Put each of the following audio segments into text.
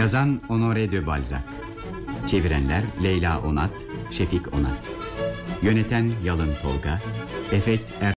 Yazan Honoré de Balzac. Çevirenler Leyla Onat, Şefik Onat. Yöneten Yalın Tolga. Efekt Er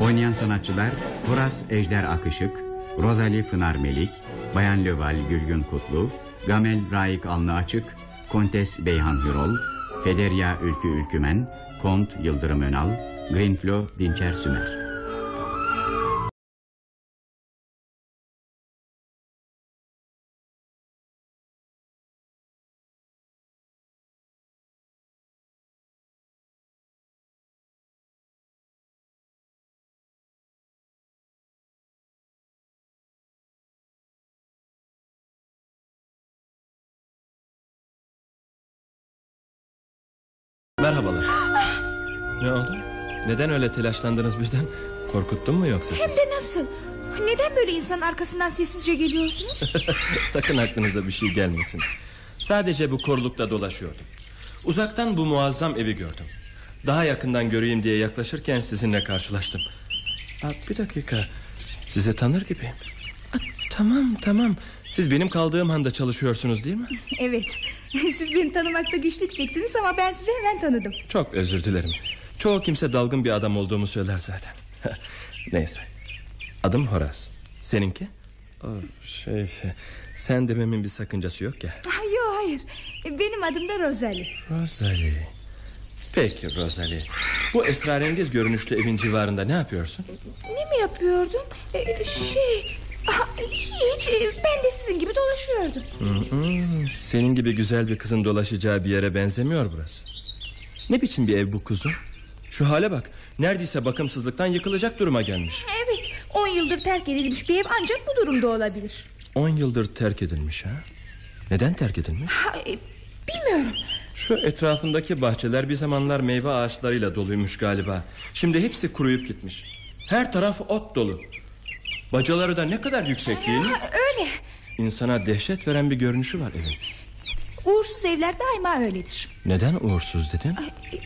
Oynayan sanatçılar Horas Ejder Akışık Rosalie Pınar Melik Bayan Löval Gülgün Kutlu Gamel Raik Alnı Açık Kontes Beyhan Hürol Federya Ülkü Ülkümen Kont Yıldırım Önal Greenflo Dinçer Sümer Merhabalar. ne oldu? Neden öyle telaşlandınız birden? Korkuttum mu yoksa Hem sizi? de nasıl? Neden böyle insanın arkasından sessizce geliyorsunuz? Sakın aklınıza bir şey gelmesin. Sadece bu korulukta dolaşıyordum. Uzaktan bu muazzam evi gördüm. Daha yakından göreyim diye yaklaşırken sizinle karşılaştım. Aa, bir dakika. Sizi tanır gibiyim. Tamam tamam. Siz benim kaldığım handa çalışıyorsunuz değil mi? evet. Siz beni tanımakta güçlük çektiniz ama ben sizi hemen tanıdım. Çok özür dilerim. Çoğu kimse dalgın bir adam olduğumu söyler zaten. Neyse. Adım Horas. Seninki? Oh, şey, sen dememin bir sakıncası yok ya. Yok hayır. Benim adım da Rosalie. Rosalie. Peki Rosalie. Bu esrarengiz görünüşlü evin civarında ne yapıyorsun? Ne mi yapıyordum? Ee, şey... hiç. e, Ben de sizin gibi dolaşıyordum. Senin gibi güzel bir kızın dolaşacağı bir yere benzemiyor burası. Ne biçim bir ev bu kuzum? Şu hale bak. Neredeyse bakımsızlıktan yıkılacak duruma gelmiş. Evet. On yıldır terk edilmiş bir ev ancak bu durumda olabilir. On yıldır terk edilmiş ha? Neden terk edilmiş? Ha, e, bilmiyorum. Şu etrafındaki bahçeler bir zamanlar meyve ağaçlarıyla doluymuş galiba. Şimdi hepsi kuruyup gitmiş. Her taraf ot dolu. Bacaları da ne kadar yüksek değil mi? Öyle. İnsana dehşet veren bir görünüşü var evin. Uğursuz evler daima öyledir. Neden uğursuz dedin? Şey,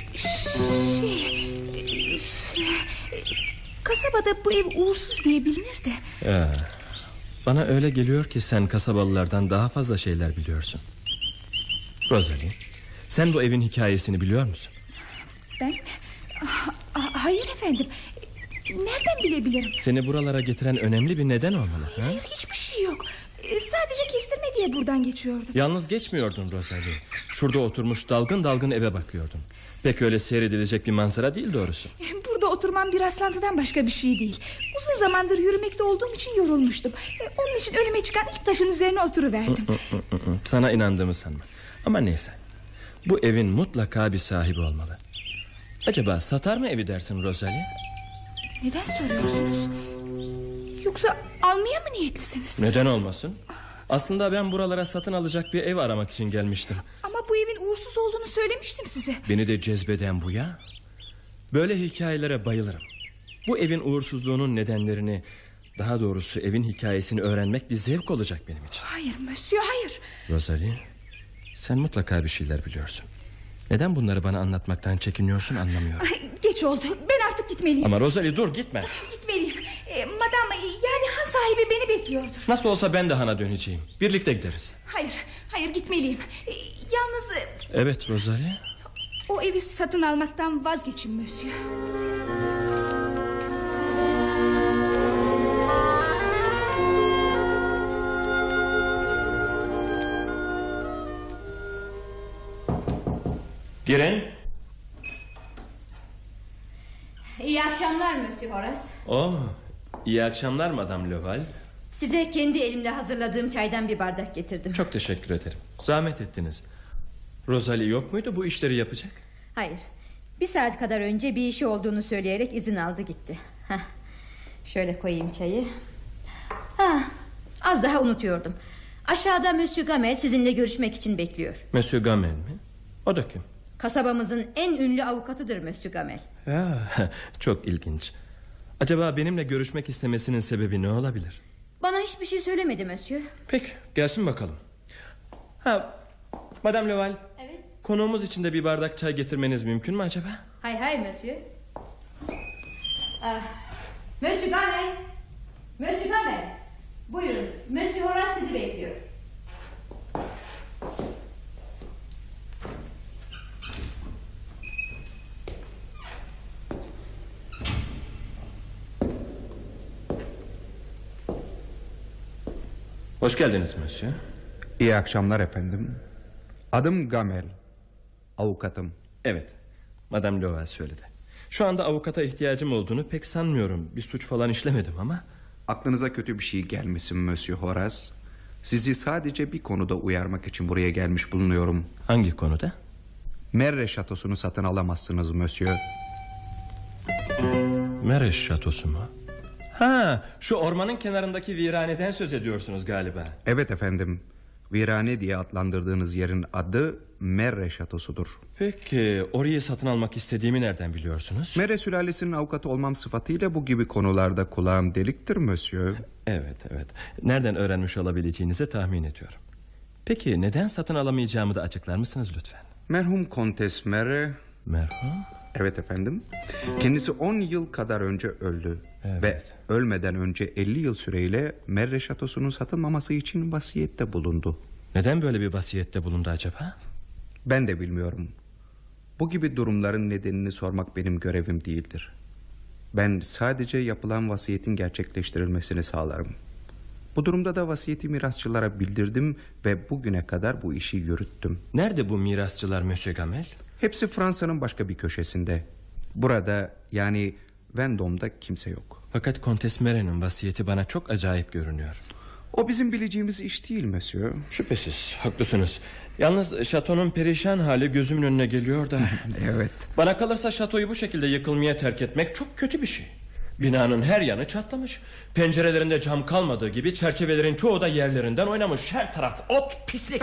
şey, kasabada bu ev uğursuz diye bilinir de. Ya, bana öyle geliyor ki sen kasabalılardan daha fazla şeyler biliyorsun. Rosalie, sen bu evin hikayesini biliyor musun? Ben Ah, ah, hayır efendim. Nereden bilebilirim? Seni buralara getiren önemli bir neden olmalı. Ha? Hayır hiçbir şey yok. Ee, Sadece kestirme diye buradan geçiyordum. Yalnız geçmiyordun Rosalie. Şurada oturmuş dalgın dalgın eve bakıyordun. Pek öyle seyredilecek bir manzara değil doğrusu. Burada oturmam bir rastlantıdan başka bir şey değil. Uzun zamandır yürümekte olduğum için yorulmuştum. Ee, Onun için önüme çıkan ilk taşın üzerine oturuverdim. Sana inandığımı sanma. Ama neyse. Bu evin mutlaka bir sahibi olmalı. Acaba satar mı evi dersin Rosalie? Neden soruyorsunuz? Yoksa almaya mı niyetlisiniz? Neden olmasın? Aslında ben buralara satın alacak bir ev aramak için gelmiştim. Ama bu evin uğursuz olduğunu söylemiştim size. Beni de cezbeden bu ya. Böyle hikayelere bayılırım. Bu evin uğursuzluğunun nedenlerini... ...daha doğrusu evin hikayesini öğrenmek bir zevk olacak benim için. Hayır monsieur hayır. Rosalie, sen mutlaka bir şeyler biliyorsun. Neden bunları bana anlatmaktan çekiniyorsun anlamıyorum. Ay, geç oldu. Ben artık gitmeliyim. Ama Rosalie dur gitme. Gitmeliyim. Ee, madam yani han sahibi beni bekliyordur. Nasıl olsa ben de Han'a döneceğim. Birlikte gideriz. Hayır, hayır gitmeliyim. Ee, yalnız e, Evet Rosalie. o evi satın almaktan vazgeçin monsieur. Girin. İyi akşamlar Monsieur Horace. Oh, iyi akşamlar Madame Löval. Size kendi elimle hazırladığım çaydan bir bardak getirdim. Çok teşekkür ederim. Zahmet ettiniz. Rosalie yok muydu bu işleri yapacak? Hayır. Bir saat kadar önce bir işi olduğunu söyleyerek izin aldı gitti. Heh. Şöyle koyayım çayı. Ha, az daha unutuyordum. Aşağıda Monsieur Gamel sizinle görüşmek için bekliyor. Monsieur Gamel mi? O da kim? Kasabamızın en ünlü avukatıdır Monsieur Gamel. Ya, çok ilginç. Acaba benimle görüşmek istemesinin sebebi ne olabilir? Bana hiçbir şey söylemedi Monsieur. Peki gelsin bakalım. Ha, Madame Leval. Evet. Konuğumuz için de bir bardak çay getirmeniz mümkün mü acaba? Hay hay Monsieur. Ah, Monsieur Gamel. Monsieur Gamel. Buyurun. Monsieur Horace sizi bekliyor. Hoş geldiniz Monsieur. İyi akşamlar efendim. Adım Gamel. Avukatım. Evet. Madame Leval söyledi. Şu anda avukata ihtiyacım olduğunu pek sanmıyorum. Bir suç falan işlemedim ama... Aklınıza kötü bir şey gelmesin Monsieur Horace. Sizi sadece bir konuda uyarmak için buraya gelmiş bulunuyorum. Hangi konuda? Merre şatosunu satın alamazsınız Monsieur. Mereş şatosu mu? Ha, şu ormanın kenarındaki viraneden söz ediyorsunuz galiba. Evet efendim. Virane diye adlandırdığınız yerin adı Merre şatosudur. Peki orayı satın almak istediğimi nereden biliyorsunuz? Merre sülalesinin avukatı olmam sıfatıyla bu gibi konularda kulağım deliktir Monsieur. Evet evet. Nereden öğrenmiş olabileceğinizi tahmin ediyorum. Peki neden satın alamayacağımı da açıklar mısınız lütfen? Merhum Kontes Merre... Merhum? Evet efendim. Kendisi 10 yıl kadar önce öldü. Evet. Ve ölmeden önce 50 yıl süreyle Merre şatosunun satılmaması için vasiyette bulundu. Neden böyle bir vasiyette bulundu acaba? Ben de bilmiyorum. Bu gibi durumların nedenini sormak benim görevim değildir. Ben sadece yapılan vasiyetin gerçekleştirilmesini sağlarım. Bu durumda da vasiyeti mirasçılara bildirdim ve bugüne kadar bu işi yürüttüm. Nerede bu mirasçılar Monsieur Gamel? Hepsi Fransa'nın başka bir köşesinde. Burada yani Vendôme'da kimse yok. Fakat Kontes Mere'nin vasiyeti bana çok acayip görünüyor. O bizim bileceğimiz iş değil Monsieur. Şüphesiz haklısınız. Yalnız şatonun perişan hali gözümün önüne geliyor da... Evet. Bana kalırsa şatoyu bu şekilde yıkılmaya terk etmek çok kötü bir şey. Binanın her yanı çatlamış. Pencerelerinde cam kalmadığı gibi çerçevelerin çoğu da yerlerinden oynamış. Her taraf ot, pislik.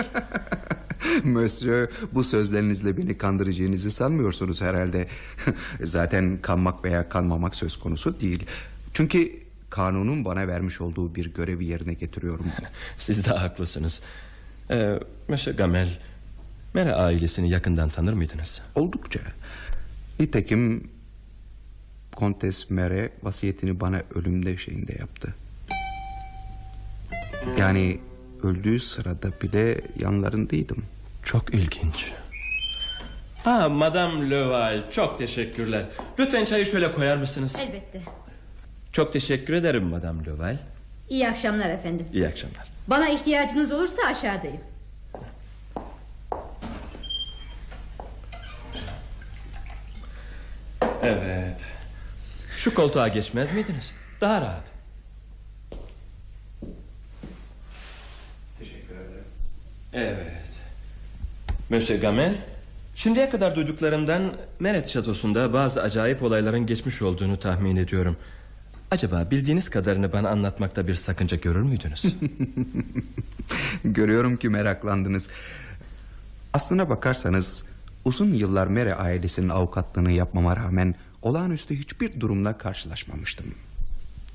Monsieur bu sözlerinizle beni kandıracağınızı sanmıyorsunuz herhalde. Zaten kanmak veya kanmamak söz konusu değil. Çünkü kanunun bana vermiş olduğu bir görevi yerine getiriyorum. Siz de haklısınız. Ee, Monsieur Gamel, Mere ailesini yakından tanır mıydınız? Oldukça. Nitekim Kontes Mere vasiyetini bana ölümde şeyinde yaptı. Yani öldüğü sırada bile yanlarındaydım. Çok ilginç. Ha, Madame Leval, çok teşekkürler. Lütfen çayı şöyle koyar mısınız? Elbette. Çok teşekkür ederim Madame Leval. İyi akşamlar efendim. İyi akşamlar. Bana ihtiyacınız olursa aşağıdayım. Evet. Şu koltuğa geçmez miydiniz? Daha rahat. Teşekkür ederim. Evet. Monsieur Gamel, şimdiye kadar duyduklarımdan Meret Şatosu'nda bazı acayip olayların geçmiş olduğunu tahmin ediyorum. Acaba bildiğiniz kadarını bana anlatmakta bir sakınca görür müydünüz? Görüyorum ki meraklandınız. Aslına bakarsanız uzun yıllar Mere ailesinin avukatlığını yapmama rağmen olağanüstü hiçbir durumla karşılaşmamıştım.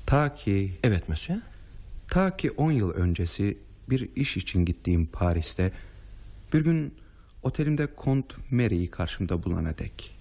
Ta ki evet Monsieur. ta ki 10 yıl öncesi bir iş için gittiğim Paris'te bir gün otelimde Kont Mary'i karşımda bulana dek.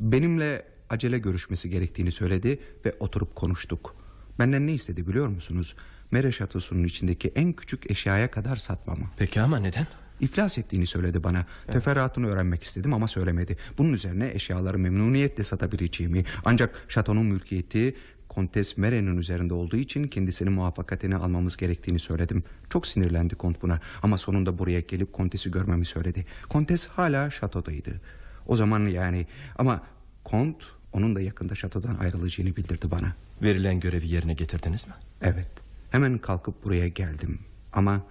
Benimle acele görüşmesi gerektiğini söyledi ve oturup konuştuk. Benden ne istedi biliyor musunuz? Mere şatosunun içindeki en küçük eşyaya kadar satmamı. Peki ama neden? İflas ettiğini söyledi bana. Teferruatını öğrenmek istedim ama söylemedi. Bunun üzerine eşyaları memnuniyetle satabileceğimi... ...ancak şatonun mülkiyeti Kontes Mere'nin üzerinde olduğu için... ...kendisini muvaffakatini almamız gerektiğini söyledim. Çok sinirlendi Kont buna. Ama sonunda buraya gelip Kontes'i görmemi söyledi. Kontes hala şatodaydı. O zaman yani... Ama Kont onun da yakında şatodan ayrılacağını bildirdi bana. Verilen görevi yerine getirdiniz mi? Evet. Hemen kalkıp buraya geldim. Ama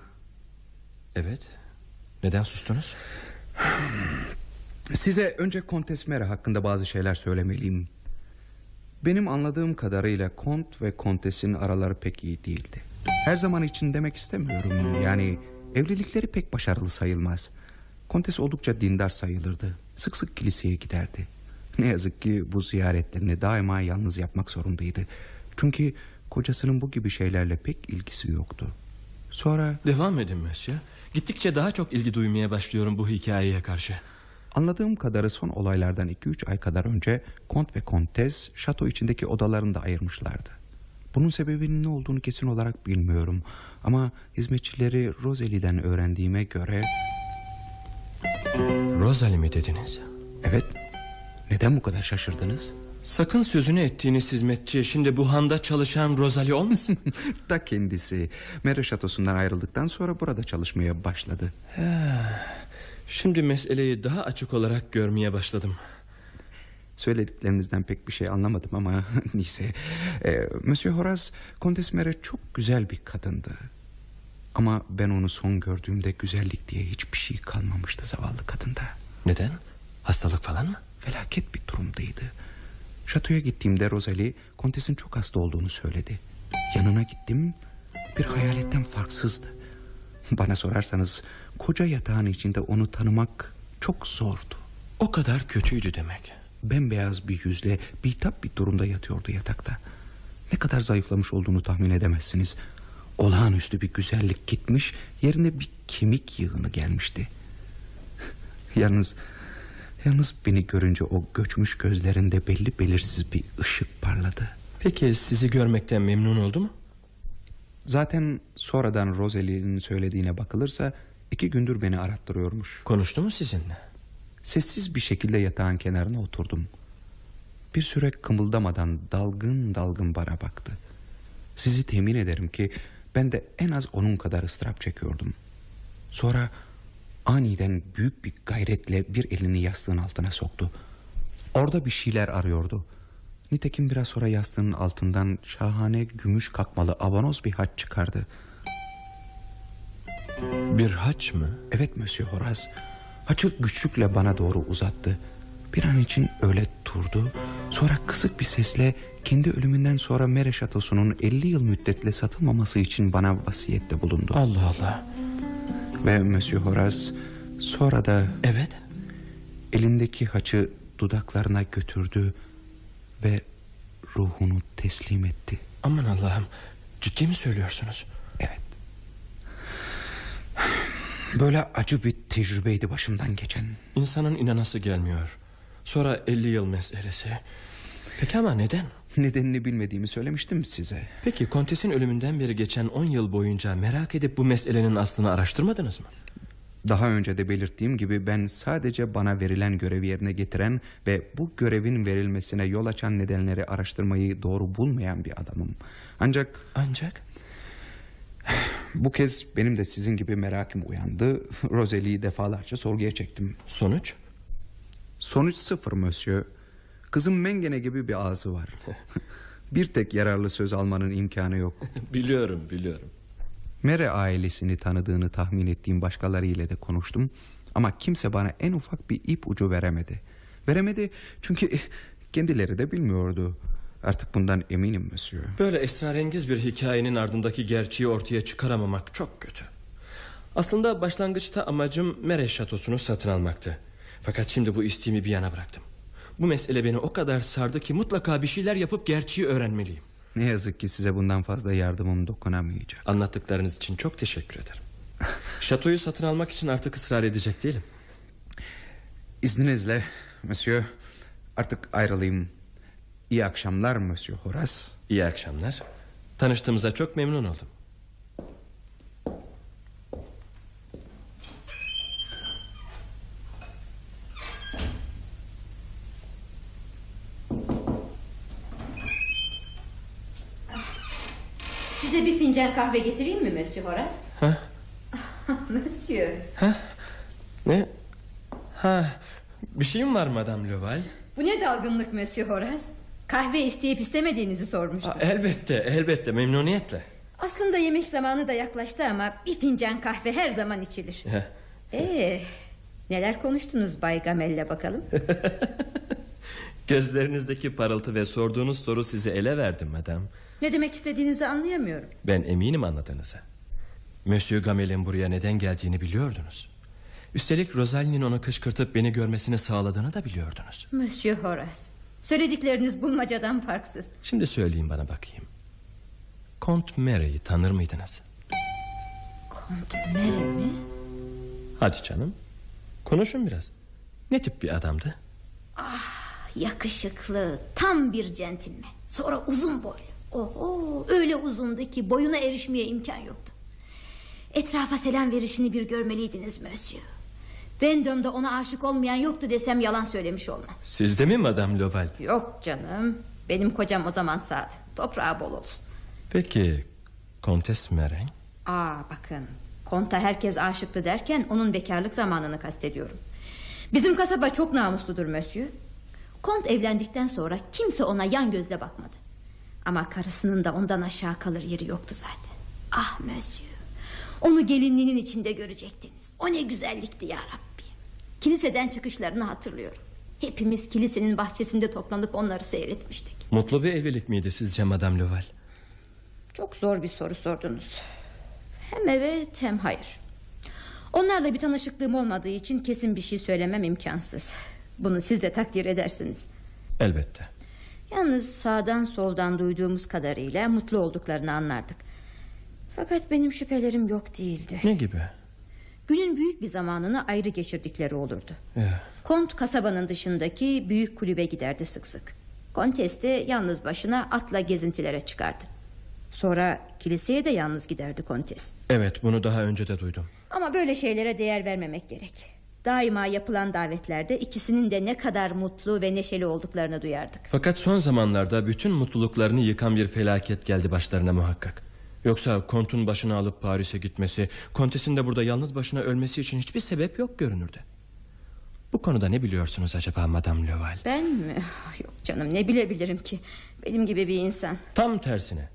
Evet. Neden sustunuz? size önce Kontes Mera hakkında bazı şeyler söylemeliyim. Benim anladığım kadarıyla Kont ve Kontes'in araları pek iyi değildi. Her zaman için demek istemiyorum. Yani evlilikleri pek başarılı sayılmaz. Kontes oldukça dindar sayılırdı. Sık sık kiliseye giderdi. Ne yazık ki bu ziyaretlerini daima yalnız yapmak zorundaydı. Çünkü kocasının bu gibi şeylerle pek ilgisi yoktu. Sonra Devam edin Monsieur. Gittikçe daha çok ilgi duymaya başlıyorum bu hikayeye karşı. Anladığım kadarı son olaylardan 2-3 ay kadar önce Kont ve Kontes şato içindeki odalarını da ayırmışlardı. Bunun sebebinin ne olduğunu kesin olarak bilmiyorum. Ama hizmetçileri Roseli'den öğrendiğime göre... Rosalie mi dediniz? Evet, neden bu kadar şaşırdınız? Sakın sözünü ettiğiniz hizmetçi şimdi bu handa çalışan Rosalie olmasın? da kendisi. Mere şatosundan ayrıldıktan sonra burada çalışmaya başladı. şimdi meseleyi daha açık olarak görmeye başladım. Söylediklerinizden pek bir şey anlamadım ama neyse. Ee, Monsieur Horace, Kontes Mere çok güzel bir kadındı. Ama ben onu son gördüğümde güzellik diye hiçbir şey kalmamıştı zavallı kadında. Neden? Hastalık falan mı? Felaket bir durumdaydı. Şatoya gittiğimde Rosalie, Kontes'in çok hasta olduğunu söyledi. Yanına gittim, bir hayaletten farksızdı. Bana sorarsanız koca yatağın içinde onu tanımak çok zordu. O kadar kötüydü demek. Bembeyaz bir yüzle bitap bir durumda yatıyordu yatakta. Ne kadar zayıflamış olduğunu tahmin edemezsiniz. Olağanüstü bir güzellik gitmiş, yerine bir kemik yığını gelmişti. yalnız, yalnız beni görünce o göçmüş gözlerinde belli belirsiz bir ışık parladı. Peki sizi görmekten memnun oldu mu? Zaten sonradan Rosalie'nin söylediğine bakılırsa iki gündür beni arattırıyormuş. Konuştu mu sizinle? Sessiz bir şekilde yatağın kenarına oturdum. Bir süre kımıldamadan dalgın dalgın bana baktı. Sizi temin ederim ki ben de en az onun kadar ıstırap çekiyordum. Sonra aniden büyük bir gayretle bir elini yastığın altına soktu. Orada bir şeyler arıyordu. Nitekim biraz sonra yastığının altından şahane gümüş kakmalı abanoz bir haç çıkardı. Bir haç mı? Evet Monsieur Horace. Haçı güçlükle bana doğru uzattı. Bir an için öyle durdu. Sonra kısık bir sesle kendi ölümünden sonra Mere Şatosu'nun 50 yıl müddetle satılmaması için bana vasiyette bulundu. Allah Allah. Ve Monsieur Horace sonra da Evet. elindeki haçı dudaklarına götürdü ve ruhunu teslim etti. Aman Allah'ım. Ciddi mi söylüyorsunuz? Evet. Böyle acı bir tecrübeydi başımdan geçen. İnsanın inanası gelmiyor. Sonra 50 yıl meselesi. Peki ama neden? Nedenini bilmediğimi söylemiştim size. Peki kontesin ölümünden beri geçen 10 yıl boyunca merak edip bu meselenin aslını araştırmadınız mı? Daha önce de belirttiğim gibi ben sadece bana verilen görevi yerine getiren ve bu görevin verilmesine yol açan nedenleri araştırmayı doğru bulmayan bir adamım. Ancak Ancak bu kez benim de sizin gibi merakım uyandı. Rosalie'yi defalarca sorguya çektim. sonuç? Sonuç sıfır monsieur. Kızım Mengene gibi bir ağzı var. bir tek yararlı söz almanın imkanı yok. biliyorum biliyorum. Mere ailesini tanıdığını tahmin ettiğim başkalarıyla da konuştum. Ama kimse bana en ufak bir ip ucu veremedi. Veremedi çünkü kendileri de bilmiyordu. Artık bundan eminim monsieur. Böyle esrarengiz bir hikayenin ardındaki gerçeği ortaya çıkaramamak çok kötü. Aslında başlangıçta amacım Mereş şatosunu satın almaktı. Fakat şimdi bu isteğimi bir yana bıraktım. Bu mesele beni o kadar sardı ki mutlaka bir şeyler yapıp gerçeği öğrenmeliyim. Ne yazık ki size bundan fazla yardımım dokunamayacak. Anlattıklarınız için çok teşekkür ederim. Şatoyu satın almak için artık ısrar edecek değilim. İzninizle monsieur artık ayrılayım. İyi akşamlar monsieur Horace. İyi akşamlar. Tanıştığımıza çok memnun oldum. Size bir fincan kahve getireyim mi Monsieur Horace? Ha? Monsieur. Ne? Ha, bir şeyim var Madame Leval? Bu ne dalgınlık Monsieur Horace? Kahve isteyip istemediğinizi sormuştum. Aa, elbette, elbette memnuniyetle. Aslında yemek zamanı da yaklaştı ama bir fincan kahve her zaman içilir. Ee, neler konuştunuz Bay Gamel'le bakalım? Gözlerinizdeki parıltı ve sorduğunuz soru sizi ele verdi madam. Ne demek istediğinizi anlayamıyorum. Ben eminim anladığınıza. Monsieur Gamel'in buraya neden geldiğini biliyordunuz. Üstelik Rosalie'nin onu kışkırtıp beni görmesini sağladığını da biliyordunuz. Monsieur Horace, söyledikleriniz bulmacadan farksız. Şimdi söyleyin bana bakayım. Kont Mary'i tanır mıydınız? Kont Mary mi? Hadi canım. Konuşun biraz. Ne tip bir adamdı? Yakışıklı, tam bir centilmen. Sonra uzun boylu. Oho, öyle uzundu ki boyuna erişmeye imkan yoktu. Etrafa selam verişini bir görmeliydiniz Monsieur. Vendôme'da ona aşık olmayan yoktu desem yalan söylemiş olmam. Sizde mi Madame Loval? Yok canım. Benim kocam o zaman saat. Toprağı bol olsun. Peki Kontes Mary? Aa bakın. Konta herkes aşıktı derken onun bekarlık zamanını kastediyorum. Bizim kasaba çok namusludur Monsieur. Kont evlendikten sonra kimse ona yan gözle bakmadı. Ama karısının da ondan aşağı kalır yeri yoktu zaten. Ah Monsieur. Onu gelinliğinin içinde görecektiniz. O ne güzellikti ya Rabbi. Kiliseden çıkışlarını hatırlıyorum. Hepimiz kilisenin bahçesinde toplanıp onları seyretmiştik. Mutlu bir evlilik miydi sizce Madame Loval? Çok zor bir soru sordunuz. Hem evet hem hayır. Onlarla bir tanışıklığım olmadığı için kesin bir şey söylemem imkansız. Bunu siz de takdir edersiniz. Elbette. Yalnız sağdan soldan duyduğumuz kadarıyla mutlu olduklarını anlardık. Fakat benim şüphelerim yok değildi. Ne gibi? Günün büyük bir zamanını ayrı geçirdikleri olurdu. Eh, Kont kasabanın dışındaki büyük kulübe giderdi sık sık. Kontes de yalnız başına atla gezintilere çıkardı. Sonra kiliseye de yalnız giderdi Kontes. evet bunu daha önce de duydum. Ama böyle şeylere değer vermemek gerek. Daima yapılan davetlerde ikisinin de ne kadar mutlu ve neşeli olduklarını duyardık. Fakat son zamanlarda bütün mutluluklarını yıkan bir felaket geldi başlarına muhakkak. Yoksa kontun başına alıp Paris'e gitmesi, kontesin de burada yalnız başına ölmesi için hiçbir sebep yok görünürdü. Bu konuda ne biliyorsunuz acaba Madame Leval? Ben mi? Yok canım ne bilebilirim ki. Benim gibi bir insan. Tam tersine.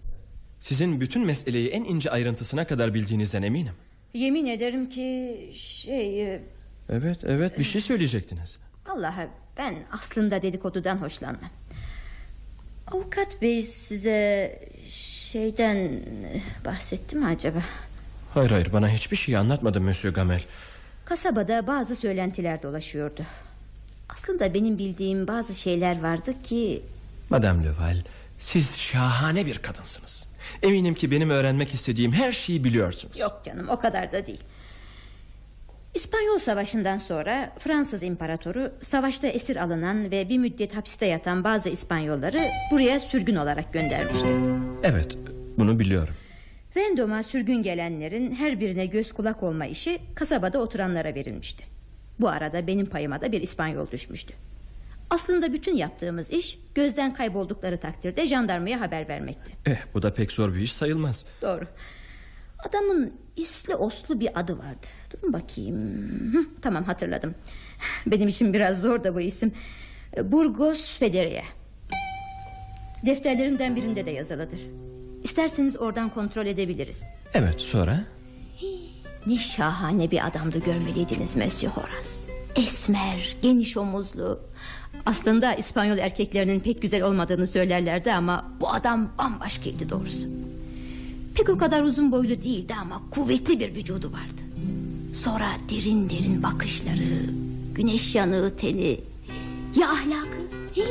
Sizin bütün meseleyi en ince ayrıntısına kadar bildiğinizden eminim. Yemin ederim ki şey... Evet, evet bir şey söyleyecektiniz. Allah'a ben aslında dedikodudan hoşlanmam. Avukat bey size şeyden e, bahsetti mi acaba? Hayır hayır bana hiçbir şey anlatmadı Monsieur Gamel. Kasabada bazı söylentiler dolaşıyordu. Aslında benim bildiğim bazı şeyler vardı ki... Madame Leval, siz şahane bir kadınsınız. Eminim ki benim öğrenmek istediğim her şeyi biliyorsunuz. Yok canım o kadar da değil. İspanyol Savaşı'ndan sonra Fransız İmparatoru savaşta esir alınan ve bir müddet hapiste yatan bazı İspanyolları buraya sürgün olarak göndermişti. Evet, bunu biliyorum. Vendôme'a sürgün gelenlerin her birine göz kulak olma işi kasabada oturanlara verilmişti. Bu arada benim payıma da bir İspanyol düşmüştü. Aslında bütün yaptığımız iş gözden kayboldukları takdirde jandarmaya haber vermekti. Eh, bu da pek zor bir iş sayılmaz. Doğru. Adamın isli oslu bir adı vardı. Durun bakayım. Hı, tamam hatırladım. Benim için biraz zor da bu isim. Burgos Federiye. Defterlerimden birinde de yazılıdır. İsterseniz oradan kontrol edebiliriz. Evet, sonra? Ne şahane bir adamdı görmeliydiniz Monsieur Horace. Esmer, geniş omuzlu. Aslında İspanyol erkeklerinin pek güzel olmadığını söylerlerdi ama bu adam bambaşkaydı doğrusu. Pek o kadar uzun boylu değildi ama kuvvetli bir vücudu vardı. Sonra derin derin bakışları, güneş yanığı teni, ya ahlakı. Hii,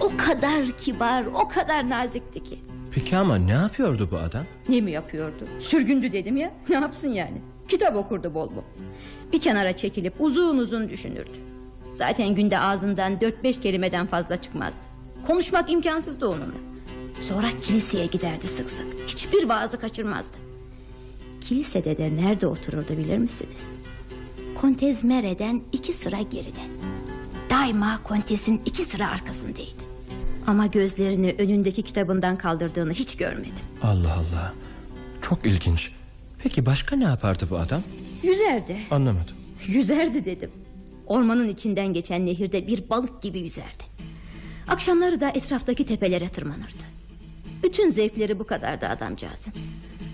o kadar kibar, o kadar nazikti ki. Peki ama ne yapıyordu bu adam? Ne mi yapıyordu? Sürgündü dedim ya. Ne yapsın yani? Kitap okurdu bol bol. Bir kenara çekilip uzun uzun düşünürdü. Zaten günde ağzından dört beş kelimeden fazla çıkmazdı. Konuşmak imkansızdı onunla. Sonra kiliseye giderdi sık sık. Hiçbir vaazı kaçırmazdı. Kilisede de nerede otururdu bilir misiniz? Kontez Mere'den iki sıra geride. Daima Kontez'in iki sıra arkasındaydı. Ama gözlerini önündeki kitabından kaldırdığını hiç görmedim. Allah Allah. Çok ilginç. Peki başka ne yapardı bu adam? Yüzerdi. Anlamadım. Yüzerdi dedim. Ormanın içinden geçen nehirde bir balık gibi yüzerdi. Akşamları da etraftaki tepelere tırmanırdı. Bütün zevkleri bu kadardı adamcağızın.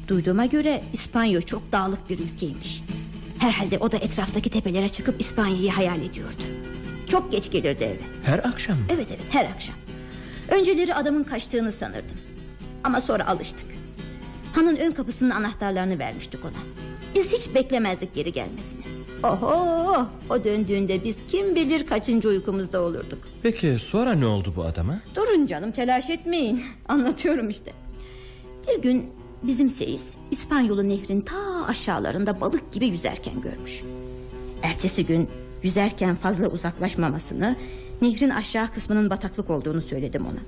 Duyduğuma göre İspanya çok dağlık bir ülkeymiş. Herhalde o da etraftaki tepelere çıkıp İspanya'yı hayal ediyordu. Çok geç gelirdi eve. Her akşam mı? Evet evet her akşam. Önceleri adamın kaçtığını sanırdım. Ama sonra alıştık. Hanın ön kapısının anahtarlarını vermiştik ona. Biz hiç beklemezdik geri gelmesini. Oho o döndüğünde biz kim bilir kaçıncı uykumuzda olurduk. Peki sonra ne oldu bu adama? Durun canım telaş etmeyin. Anlatıyorum işte. Bir gün bizim seyis İspanyolu nehrin ta aşağılarında balık gibi yüzerken görmüş. Ertesi gün yüzerken fazla uzaklaşmamasını... ...nehrin aşağı kısmının bataklık olduğunu söyledim ona.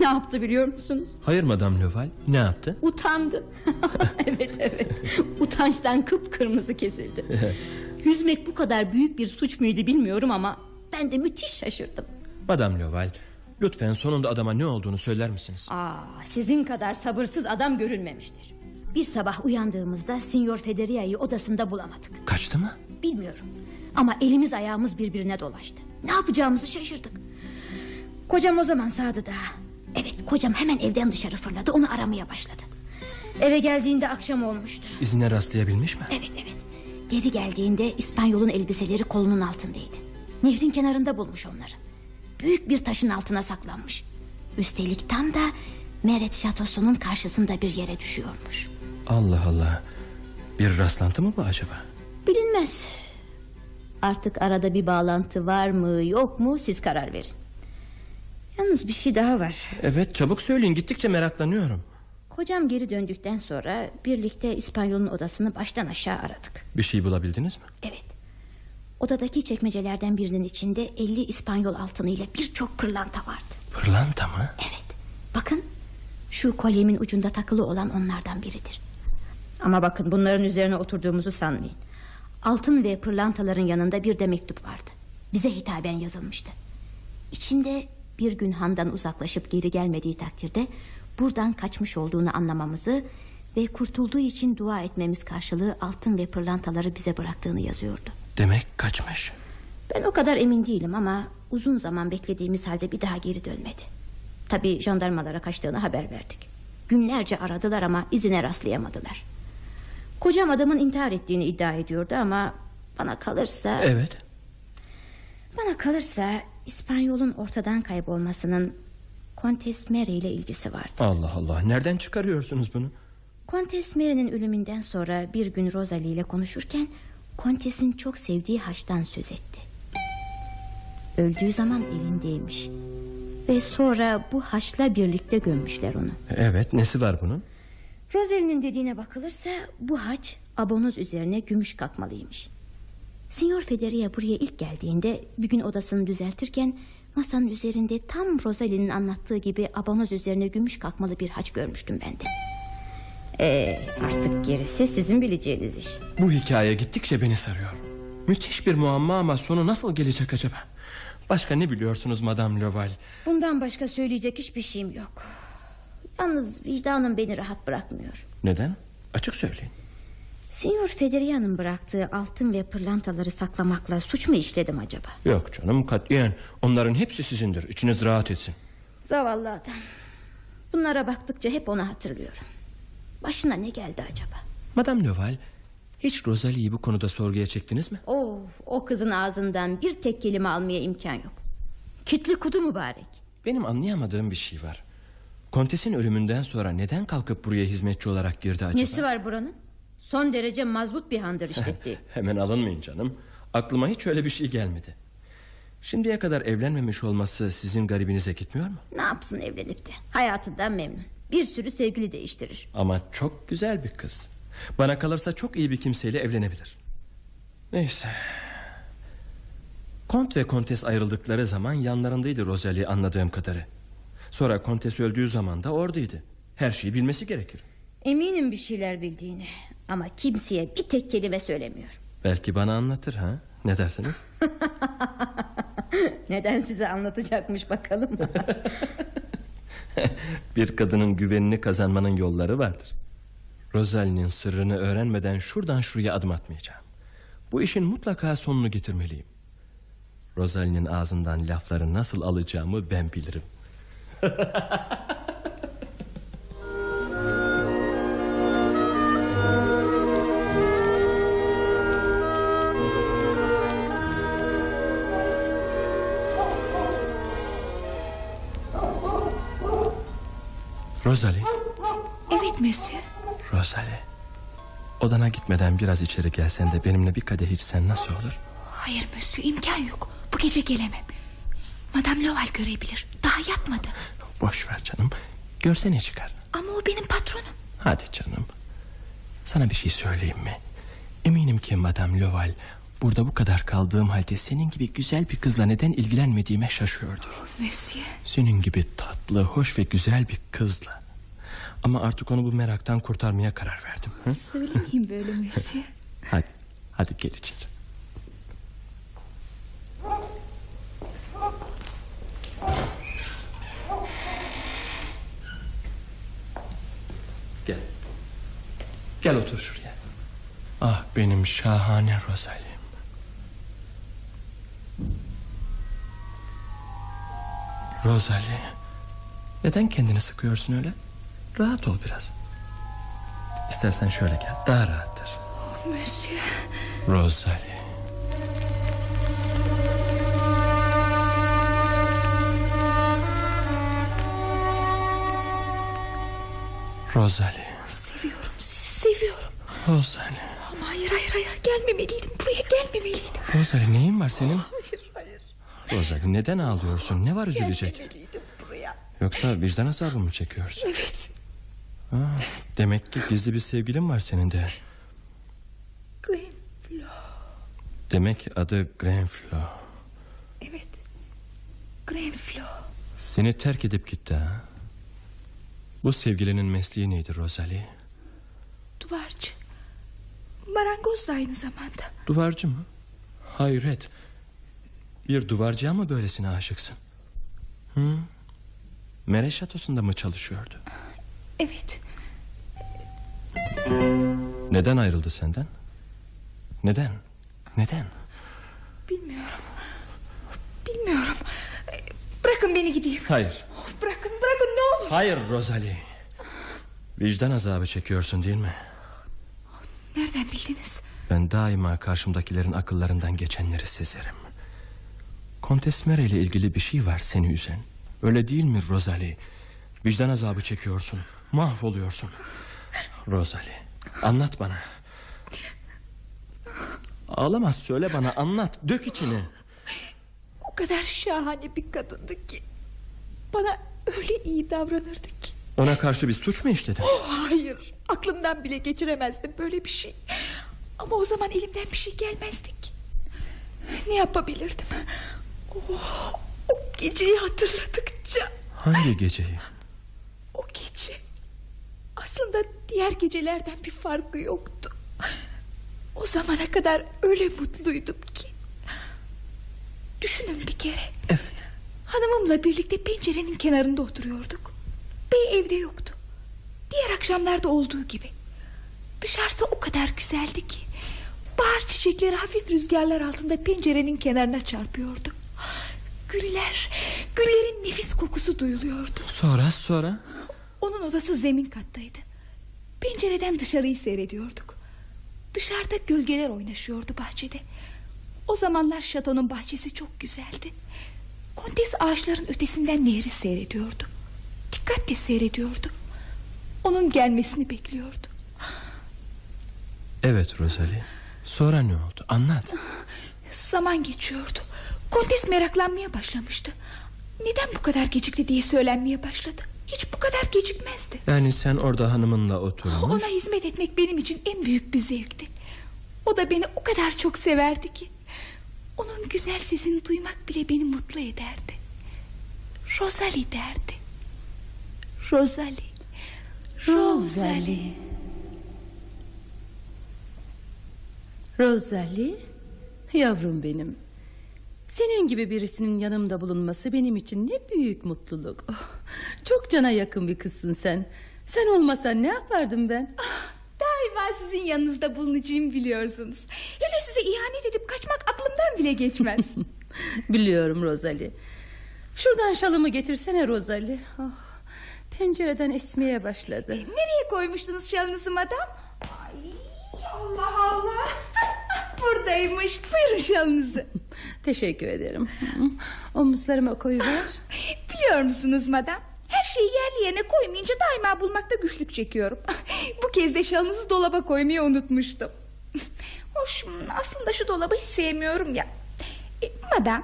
Ne yaptı biliyor musunuz? Hayır Madame Löval ne yaptı? Utandı. evet evet. Utançtan kıpkırmızı kesildi. Yüzmek bu kadar büyük bir suç muydu bilmiyorum ama... ...ben de müthiş şaşırdım. Madame Löval lütfen sonunda adama ne olduğunu söyler misiniz? Aa, sizin kadar sabırsız adam görülmemiştir. Bir sabah uyandığımızda Signor Federia'yı odasında bulamadık. Kaçtı mı? Bilmiyorum. Ama elimiz ayağımız birbirine dolaştı. Ne yapacağımızı şaşırdık. Kocam o zaman sağdı daha. Evet kocam hemen evden dışarı fırladı onu aramaya başladı. Eve geldiğinde akşam olmuştu. İzine rastlayabilmiş mi? Evet evet. Geri geldiğinde İspanyol'un elbiseleri kolunun altındaydı. Nehrin kenarında bulmuş onları. Büyük bir taşın altına saklanmış. Üstelik tam da Meret Şatosu'nun karşısında bir yere düşüyormuş. Allah Allah. Bir rastlantı mı bu acaba? Bilinmez. Artık arada bir bağlantı var mı yok mu siz karar verin. Yalnız bir şey daha var. Evet çabuk söyleyin gittikçe meraklanıyorum. Kocam geri döndükten sonra birlikte İspanyol'un odasını baştan aşağı aradık. Bir şey bulabildiniz mi? Evet. Odadaki çekmecelerden birinin içinde 50 İspanyol altınıyla birçok pırlanta vardı. Pırlanta mı? Evet. Bakın şu kolyemin ucunda takılı olan onlardan biridir. Ama bakın bunların üzerine oturduğumuzu sanmayın. Altın ve pırlantaların yanında bir de mektup vardı. Bize hitaben yazılmıştı. İçinde bir gün handan uzaklaşıp geri gelmediği takdirde buradan kaçmış olduğunu anlamamızı ve kurtulduğu için dua etmemiz karşılığı altın ve pırlantaları bize bıraktığını yazıyordu. Demek kaçmış. Ben o kadar emin değilim ama uzun zaman beklediğimiz halde bir daha geri dönmedi. Tabii jandarmalara kaçtığını haber verdik. Günlerce aradılar ama izine rastlayamadılar. Kocam adamın intihar ettiğini iddia ediyordu ama bana kalırsa... Evet. Bana kalırsa İspanyol'un ortadan kaybolmasının Kontes Mary ile ilgisi vardı. Allah Allah nereden çıkarıyorsunuz bunu? Kontes Mary'nin ölümünden sonra bir gün Rosalie ile konuşurken Kontes'in çok sevdiği haçtan söz etti. Öldüğü zaman elindeymiş. Ve sonra bu haçla birlikte gömmüşler onu. Evet nesi var bunun? Rosalie'nin dediğine bakılırsa bu haç abonoz üzerine gümüş kakmalıymış. Signor Federia buraya ilk geldiğinde bir gün odasını düzeltirken masanın üzerinde tam Rosalie'nin anlattığı gibi abonoz üzerine gümüş kakmalı bir haç görmüştüm ben de. Ee, artık gerisi sizin bileceğiniz iş. Bu hikaye gittikçe beni sarıyor. Müthiş bir muamma ama sonu nasıl gelecek acaba? Başka ne biliyorsunuz Madame Löval? Bundan başka söyleyecek hiçbir şeyim yok. Yalnız vicdanım beni rahat bırakmıyor. Neden? Açık söyleyin. Signor Federia'nın bıraktığı altın ve pırlantaları saklamakla suç mu işledim acaba? Yok canım katiyen. Onların hepsi sizindir. İçiniz rahat etsin. Zavallı adam. Bunlara baktıkça hep onu hatırlıyorum. Başına ne geldi acaba? Madame Löval, hiç Rosalie'yi bu konuda sorguya çektiniz mi? Oh, o kızın ağzından bir tek kelime almaya imkan yok. Kitli kudu mübarek. Benim anlayamadığım bir şey var. Kontes'in ölümünden sonra neden kalkıp buraya hizmetçi olarak girdi acaba? Nesi var buranın? Son derece mazbut bir handır işlettiği. Hemen alınmayın canım. Aklıma hiç öyle bir şey gelmedi. Şimdiye kadar evlenmemiş olması sizin garibinize gitmiyor mu? ne yapsın evlenip de? Hayatından memnun. Bir sürü sevgili değiştirir. Ama çok güzel bir kız. Bana kalırsa çok iyi bir kimseyle evlenebilir. Neyse. Kont ve kontes ayrıldıkları zaman yanlarındaydı Rosalie anladığım kadarı. Sonra kontes öldüğü zaman da oradaydı. Her şeyi bilmesi gerekir. Eminim bir şeyler bildiğini. Ama kimseye bir tek kelime söylemiyor. Belki bana anlatır ha? Ne dersiniz? Neden size anlatacakmış bakalım. bir kadının güvenini kazanmanın yolları vardır. Rosalie'nin sırrını öğrenmeden şuradan şuraya adım atmayacağım. Bu işin mutlaka sonunu getirmeliyim. Rosalie'nin ağzından lafları nasıl alacağımı ben bilirim. Rosalie, Evet monsieur. Rosalie. Odana gitmeden biraz içeri gelsen de benimle bir kadeh içsen nasıl olur? Hayır monsieur imkan yok. Bu gece gelemem. Madame Loval görebilir. Daha yatmadı. Boş ver canım. Görsene çıkar. Ama o benim patronum. Hadi canım. Sana bir şey söyleyeyim mi? Eminim ki Madame Loval burada bu kadar kaldığım halde senin gibi güzel bir kızla neden ilgilenmediğime şaşıyordur. Monsieur. Senin gibi tatlı, hoş ve güzel bir kızla. Ama artık onu bu meraktan kurtarmaya karar verdim. Hı? Söylemeyin böyle monsieur. Hadi, hadi gel içeri. Gel. Gel otur şuraya. Ah benim şahane Rosalim. Rosalie. Neden kendini sıkıyorsun öyle? Rahat ol biraz. İstersen şöyle gel. Daha rahattır. monsieur. Rosalie. Rosalie. Seviyorum sizi seviyorum. Rosalie. Ama hayır hayır hayır gelmemeliydim. Buraya gelmemeliydim. Rosalie neyin var senin? Hayır hayır. Rosalie neden ağlıyorsun? Ne var üzülecek? Yoksa vicdan azabı mı çekiyorsun? Evet. Ha, demek ki gizli bir sevgilin var senin de. Graham. Demek adı Grenflo. Evet. Graham Flo. Seni terk edip gitti ha? Bu sevgilinin mesleği neydi Rosalie? Duvarcı. Marangoz da aynı zamanda. Duvarcı mı? Hayret. Bir duvarcıya mı böylesine aşıksın? Hı? Mere şatosunda mı çalışıyordu? Evet. Neden ayrıldı senden? Neden? Neden? Bilmiyorum. Bilmiyorum. Bırakın beni gideyim. Hayır. Bırakın bırakın ne olur. Hayır Rosalie. Vicdan azabı çekiyorsun değil mi? Nereden bildiniz? Ben daima karşımdakilerin akıllarından geçenleri sezerim. Kontes Mere ile ilgili bir şey var seni üzen. Öyle değil mi Rosalie? Vicdan azabı çekiyorsun. Mahvoluyorsun. Rosalie anlat bana. Ağlamaz söyle bana anlat. Dök içini. O kadar şahane bir kadındı ki. Bana öyle iyi davranırdı ki. Ona karşı bir suç mu işledin? Oh, hayır. Aklımdan bile geçiremezdim böyle bir şey. Ama o zaman elimden bir şey gelmezdi ki. Ne yapabilirdim? Oh, o geceyi hatırladıkça Hangi geceyi? o gece aslında diğer gecelerden bir farkı yoktu. O zamana kadar öyle mutluydum ki. Düşünün bir kere. Evet. Hanımımla birlikte pencerenin kenarında oturuyorduk. Bey evde yoktu. Diğer akşamlarda olduğu gibi. Dışarısı o kadar güzeldi ki. Bahar çiçekleri hafif rüzgarlar altında pencerenin kenarına çarpıyordu. Güller, güllerin nefis kokusu duyuluyordu. Sonra sonra? Onun odası zemin kattaydı. Pencereden dışarıyı seyrediyorduk. Dışarıda gölgeler oynaşıyordu bahçede. O zamanlar şatonun bahçesi çok güzeldi. Kontes ağaçların ötesinden nehri seyrediyordu. Dikkatle seyrediyordu. Onun gelmesini bekliyordu. Evet Rosalie. Sonra ne oldu? Anlat. Zaman geçiyordu. Kontes meraklanmaya başlamıştı. Neden bu kadar gecikti diye söylenmeye başladı. Hiç bu kadar gecikmezdi. Yani sen orada hanımınla oturmuş. Ona hizmet etmek benim için en büyük bir zevkti. O da beni o kadar çok severdi ki. Onun güzel sesini duymak bile beni mutlu ederdi. Rosalie derdi. Rosalie. Rosalie. Rosalie, yavrum benim. Senin gibi birisinin yanımda bulunması benim için ne büyük mutluluk. Oh, çok cana yakın bir kızsın sen. Sen olmasan ne yapardım ben? Daima sizin yanınızda bulunacağımı biliyorsunuz. Hele size ihanet edip kaçmak aklımdan bile geçmez. Biliyorum Rosalie. Şuradan şalımı getirsene Rosalie. Oh, pencereden esmeye başladı. Nereye koymuştunuz şalınızı madam? Ay, Allah Allah. Buradaymış. Buyurun şalınızı. Teşekkür ederim. Omuzlarıma koyuver. Biliyor musunuz madam? Her şeyi yerli yerine koymayınca daima bulmakta güçlük çekiyorum. Bu kez de şalınızı dolaba koymayı unutmuştum. Hoş aslında şu dolabı hiç sevmiyorum ya. E, madam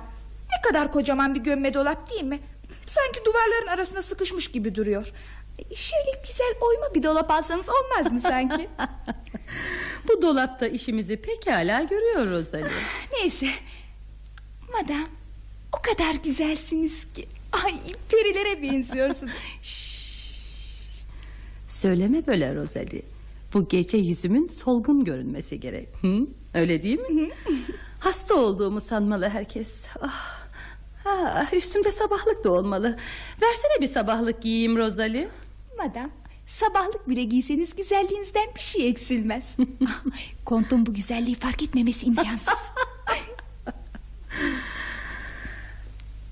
ne kadar kocaman bir gömme dolap değil mi? Sanki duvarların arasına sıkışmış gibi duruyor. Şöyle güzel oyma bir dolap alsanız olmaz mı sanki? Bu dolapta işimizi pekala görüyor Rosalie. Neyse. Madam o kadar güzelsiniz ki. Ay perilere benziyorsunuz. Söyleme böyle Rosalie. Bu gece yüzümün solgun görünmesi gerek. Hı? Öyle değil mi? Hasta olduğumu sanmalı herkes. Ah, ah, üstümde sabahlık da olmalı. Versene bir sabahlık giyeyim Rosalie. Madam sabahlık bile giyseniz güzelliğinizden bir şey eksilmez. Kontum bu güzelliği fark etmemesi imkansız.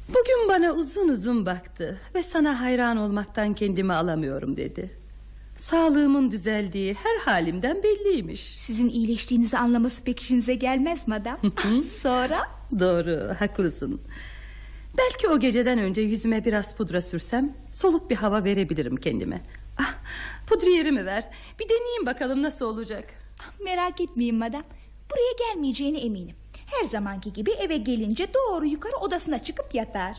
Bugün bana uzun uzun baktı ve sana hayran olmaktan kendimi alamıyorum dedi. Sağlığımın düzeldiği her halimden belliymiş. Sizin iyileştiğinizi anlaması pek işinize gelmez madam. Sonra? Doğru, haklısın. Belki o geceden önce yüzüme biraz pudra sürsem soluk bir hava verebilirim kendime. Ah, pudriyerimi ver. Bir deneyeyim bakalım nasıl olacak. Merak etmeyin madam. Buraya gelmeyeceğine eminim. Her zamanki gibi eve gelince doğru yukarı odasına çıkıp yatar.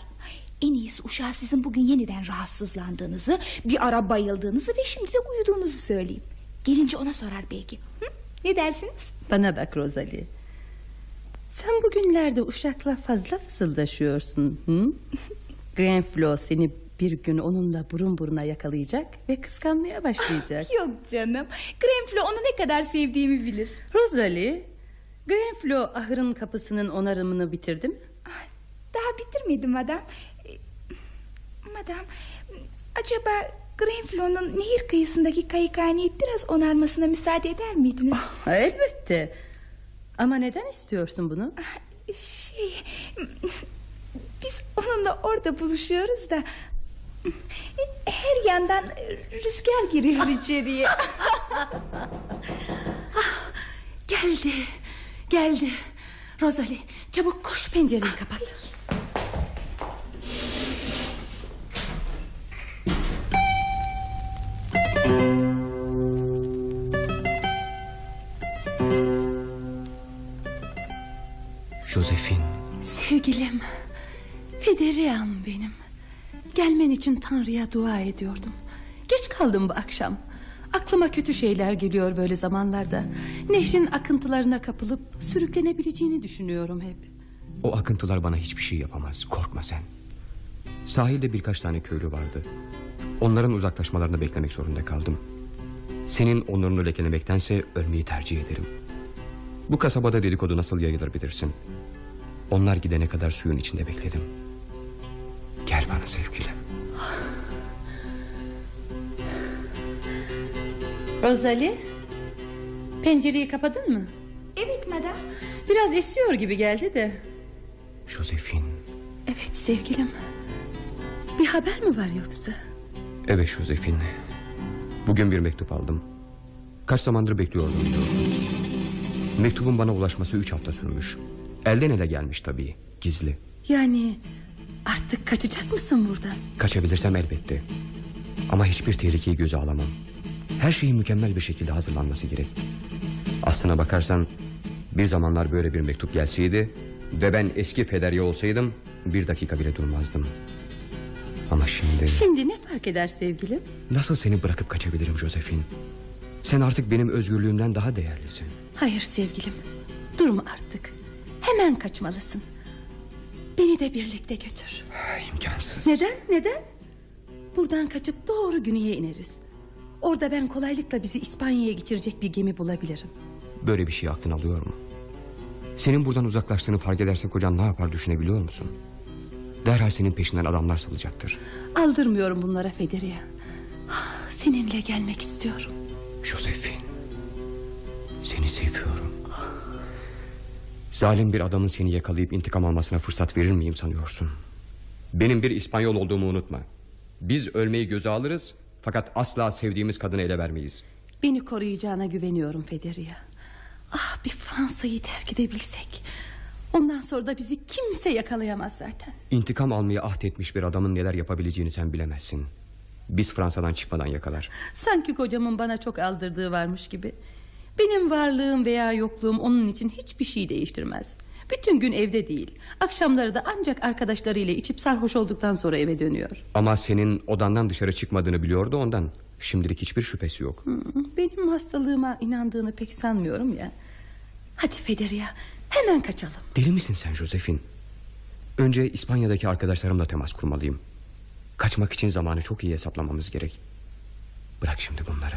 En iyisi uşağı sizin bugün yeniden rahatsızlandığınızı, bir ara bayıldığınızı ve şimdi de uyuduğunuzu söyleyeyim. Gelince ona sorar belki. Hı? Ne dersiniz? Bana bak Rosalie. Sen bugünlerde uşakla fazla fısıldaşıyorsun. Hı? Grenflo seni bir gün onunla burun buruna yakalayacak ve kıskanmaya başlayacak. Yok canım. Grenflo onu ne kadar sevdiğimi bilir. Rosalie, Grenflo ahırın kapısının onarımını bitirdi mi? Ah, Daha bitirmedim madam. Ee, Madam, acaba Grenflo'nun nehir kıyısındaki kayıkhaneyi biraz onarmasına müsaade eder miydiniz? Ha, elbette. Ama neden istiyorsun bunu? Şey, biz onunla orada buluşuyoruz da... Her yandan rüzgar giriyor içeriye. Geldi, geldi. Rosalie, çabuk koş pencereyi kapat. Josephine. Sevgilim, Federiam benim. Gelmen için Tanrı'ya dua ediyordum. Geç kaldım bu akşam. Aklıma kötü şeyler geliyor böyle zamanlarda. Nehrin akıntılarına kapılıp sürüklenebileceğini düşünüyorum hep. O akıntılar bana hiçbir şey yapamaz. Korkma sen. Sahilde birkaç tane köylü vardı. Onların uzaklaşmalarını beklemek zorunda kaldım. Senin onurunu lekelemektense ölmeyi tercih ederim. Bu kasabada dedikodu nasıl yayılır bilirsin. Onlar gidene kadar suyun içinde bekledim. Gel bana sevgilim. Rosalie, pencereyi kapadın mı? evet madam. Biraz esiyor gibi geldi de. Josephine. Evet sevgilim. Bir haber mi var yoksa? Evet Josephine. Bugün bir mektup aldım. Kaç zamandır bekliyordum biliyorsun. Mektubun bana ulaşması üç hafta sürmüş. Elden ele gelmiş tabii. Gizli. Yani artık kaçacak mısın buradan? Kaçabilirsem elbette. Ama hiçbir tehlikeyi göze alamam. Her şeyin mükemmel bir şekilde hazırlanması gerek. Aslına bakarsan bir zamanlar böyle bir mektup gelseydi ve ben eski federye olsaydım bir dakika bile durmazdım. Ama şimdi Şimdi ne fark eder sevgilim? nasıl seni bırakıp kaçabilirim Josephine? Sen artık benim özgürlüğümden daha değerlisin. Hayır sevgilim. Durma artık. Hemen kaçmalısın. Beni de birlikte götür. İmkansız. Neden? Neden? Buradan kaçıp doğru güneye ineriz. Orada ben kolaylıkla bizi İspanya'ya geçirecek bir gemi bulabilirim. Böyle bir şey aklına alıyor mu? Senin buradan uzaklaştığını fark ederse kocan ne yapar düşünebiliyor musun? Derhal senin peşinden adamlar salacaktır. Aldırmıyorum bunlara Federiya. Ah, Seninle gelmek istiyorum. Josephine. Seni seviyorum. Zalim bir adamın seni yakalayıp intikam almasına fırsat verir miyim sanıyorsun? Benim bir İspanyol olduğumu unutma. Biz ölmeyi göze alırız fakat asla sevdiğimiz kadını ele vermeyiz. Beni koruyacağına güveniyorum Federiya. Ah bir Fransa'yı terk edebilsek. Ondan sonra da bizi kimse yakalayamaz zaten. İntikam almaya ahd etmiş bir adamın neler yapabileceğini sen bilemezsin. Biz Fransa'dan çıkmadan yakalar. Sanki kocamın bana çok aldırdığı varmış gibi. Benim varlığım veya yokluğum onun için hiçbir şey değiştirmez. Bütün gün evde değil. Akşamları da ancak arkadaşlarıyla içip sarhoş olduktan sonra eve dönüyor. Ama senin odandan dışarı çıkmadığını biliyordu ondan. Şimdilik hiçbir şüphesi yok. Benim hastalığıma inandığını pek sanmıyorum ya. Hadi Federiya hemen kaçalım. Deli misin sen Josephine? Önce İspanya'daki arkadaşlarımla temas kurmalıyım. Kaçmak için zamanı çok iyi hesaplamamız gerek. Bırak şimdi bunları.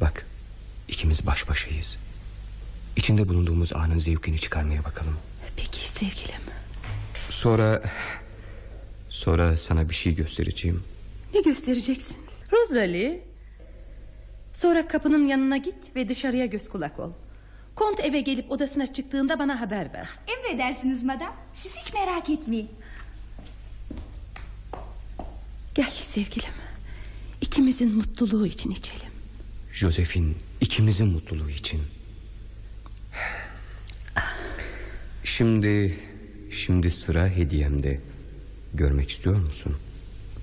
Bak, ikimiz baş başayız. İçinde bulunduğumuz anın zevkini çıkarmaya bakalım. Peki sevgilim. Sonra... Sonra sana bir şey göstereceğim. Ne göstereceksin? Rosalie. Sonra kapının yanına git ve dışarıya göz kulak ol. Kont eve gelip odasına çıktığında bana haber ver. Emredersiniz madam. Siz hiç merak etmeyin. Gel sevgilim. İkimizin mutluluğu için içelim. Josephine, ikimizin mutluluğu için. Şimdi... Şimdi sıra hediyemde. Görmek istiyor musun?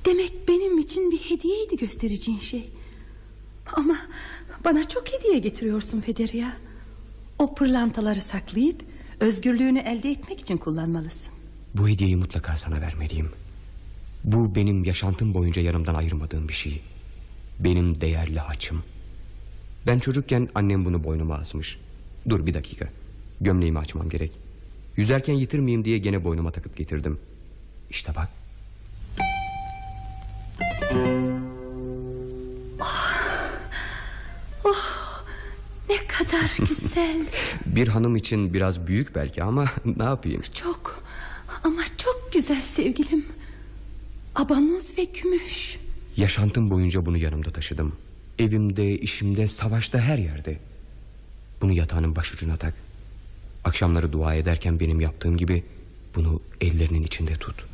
Demek benim için bir hediyeydi göstereceğin şey. Ama bana çok hediye getiriyorsun Federiya. O pırlantaları saklayıp özgürlüğünü elde etmek için kullanmalısın. Bu hediyeyi mutlaka sana vermeliyim. Bu benim yaşantım boyunca yanımdan ayırmadığım bir şey. Benim değerli haçım. Ben çocukken annem bunu boynuma asmış. Dur bir dakika. Gömleğimi açmam gerek. Yüzerken yitirmeyeyim diye gene boynuma takıp getirdim. İşte bak. Ne kadar güzel. Bir hanım için biraz büyük belki ama ne yapayım? çok ama çok güzel sevgilim. Abanoz ve gümüş. Yaşantım boyunca bunu yanımda taşıdım. Evimde, işimde, savaşta her yerde. Bunu yatağının başucuna tak. Akşamları dua ederken benim yaptığım gibi bunu ellerinin içinde tut.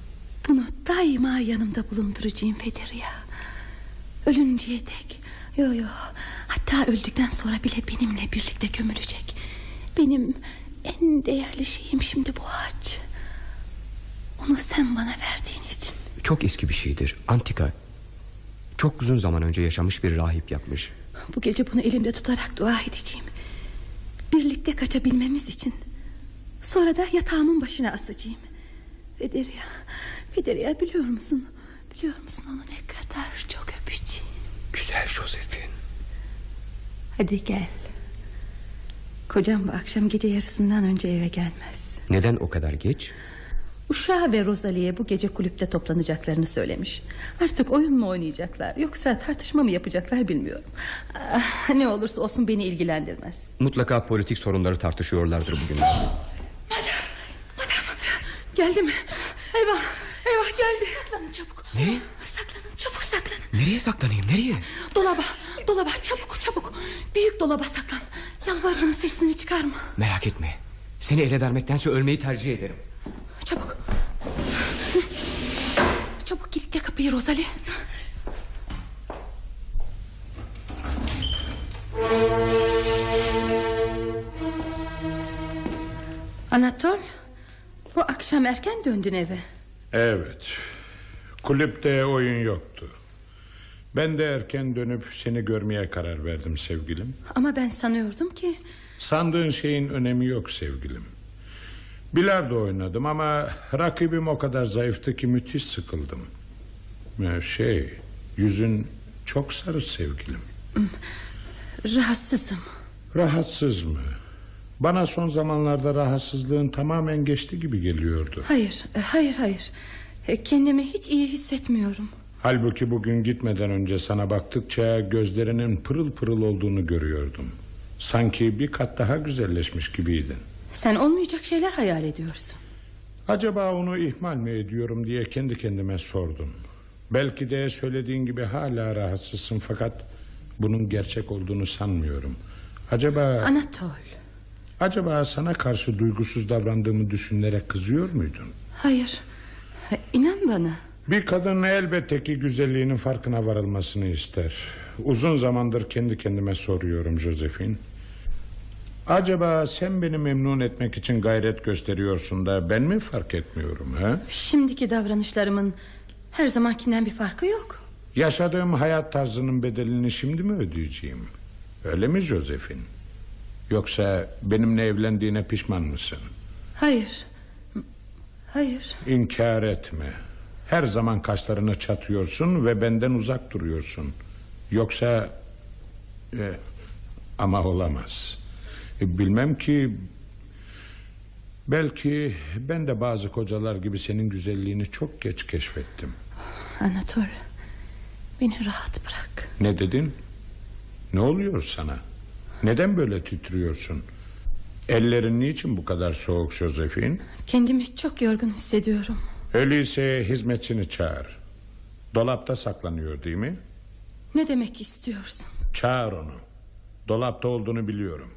Bunu daima yanımda bulunduracağım Federiya. Ölünceye dek. Yo yo. Hatta öldükten sonra bile benimle birlikte gömülecek. Benim en değerli şeyim şimdi bu ağaç. Onu sen bana verdiğin için. Çok eski bir şeydir. Antika. Çok uzun zaman önce yaşamış bir rahip yapmış. Bu gece bunu elimde tutarak dua edeceğim. Birlikte kaçabilmemiz için. Sonra da yatağımın başına asacağım. Federiya, Federiya biliyor musun? Biliyor musun onu ne kadar çok öpeceğim. Güzel Josephine. Hadi gel. Kocam bu akşam gece yarısından önce eve gelmez. Neden o kadar geç? Uşağı ve Rosalie'ye bu gece kulüpte toplanacaklarını söylemiş. Artık oyun mu oynayacaklar yoksa tartışma mı yapacaklar bilmiyorum. Ah, ne olursa olsun beni ilgilendirmez. Mutlaka politik sorunları tartışıyorlardır bugün. Geldi mi? Eyvah, eyvah geldi. Saklanın çabuk. Ne? Saklanın çabuk saklanın. Nereye saklanayım nereye? Dolaba, dolaba çabuk çabuk. Büyük dolaba saklan. Yalvarırım sesini çıkarma. Merak etme. Seni ele vermektense ölmeyi tercih ederim. Çabuk. Çabuk kilitle kapıyı Rosalie. Anatol, bu akşam erken döndün eve. Evet. Kulüpte oyun yoktu. Ben de erken dönüp seni görmeye karar verdim sevgilim. Ama ben sanıyordum ki... Sandığın şeyin önemi yok sevgilim. Bilardo oynadım ama rakibim o kadar zayıftı ki müthiş sıkıldım. Ee, Şey, yüzün çok sarı sevgilim. Rahatsızım. Rahatsız mı? Bana son zamanlarda rahatsızlığın tamamen geçti gibi geliyordu. Hayır, e, hayır, hayır. E, Kendimi hiç iyi hissetmiyorum. Halbuki bugün gitmeden önce sana baktıkça gözlerinin pırıl pırıl olduğunu görüyordum. Sanki bir kat daha güzelleşmiş gibiydin. Sen olmayacak şeyler hayal ediyorsun. Acaba onu ihmal mi ediyorum diye kendi kendime sordum. Belki de söylediğin gibi hala rahatsızsın fakat bunun gerçek olduğunu sanmıyorum. Acaba Anatol. acaba sana karşı duygusuz davrandığımı düşünerek kızıyor muydun? Hayır. İnan bana. Bir kadın elbette ki güzelliğinin farkına varılmasını ister. Uzun zamandır kendi kendime soruyorum Josephine. Acaba sen beni memnun etmek için gayret gösteriyorsun da ben mi fark etmiyorum ha? Şimdiki davranışlarımın her zamankinden bir farkı yok. Yaşadığım hayat tarzının bedelini şimdi mi ödeyeceğim? Öyle mi Josephine? Yoksa benimle evlendiğine pişman mısın? Hayır. Hayır. İnkar etme. Her zaman kaşlarını çatıyorsun ve benden uzak duruyorsun. Yoksa... e, ama olamaz. E, bilmem ki... Belki ben de bazı kocalar gibi senin güzelliğini çok geç keşfettim. Anatol. Beni rahat bırak. Ne dedin? Ne oluyor sana? Neden böyle titriyorsun? Ellerin niçin bu kadar soğuk Josephine? Kendimi çok yorgun hissediyorum. Öyleyse hizmetçini çağır. Dolapta saklanıyor değil mi? Ne demek istiyorsun? Çağır onu. Dolapta olduğunu biliyorum.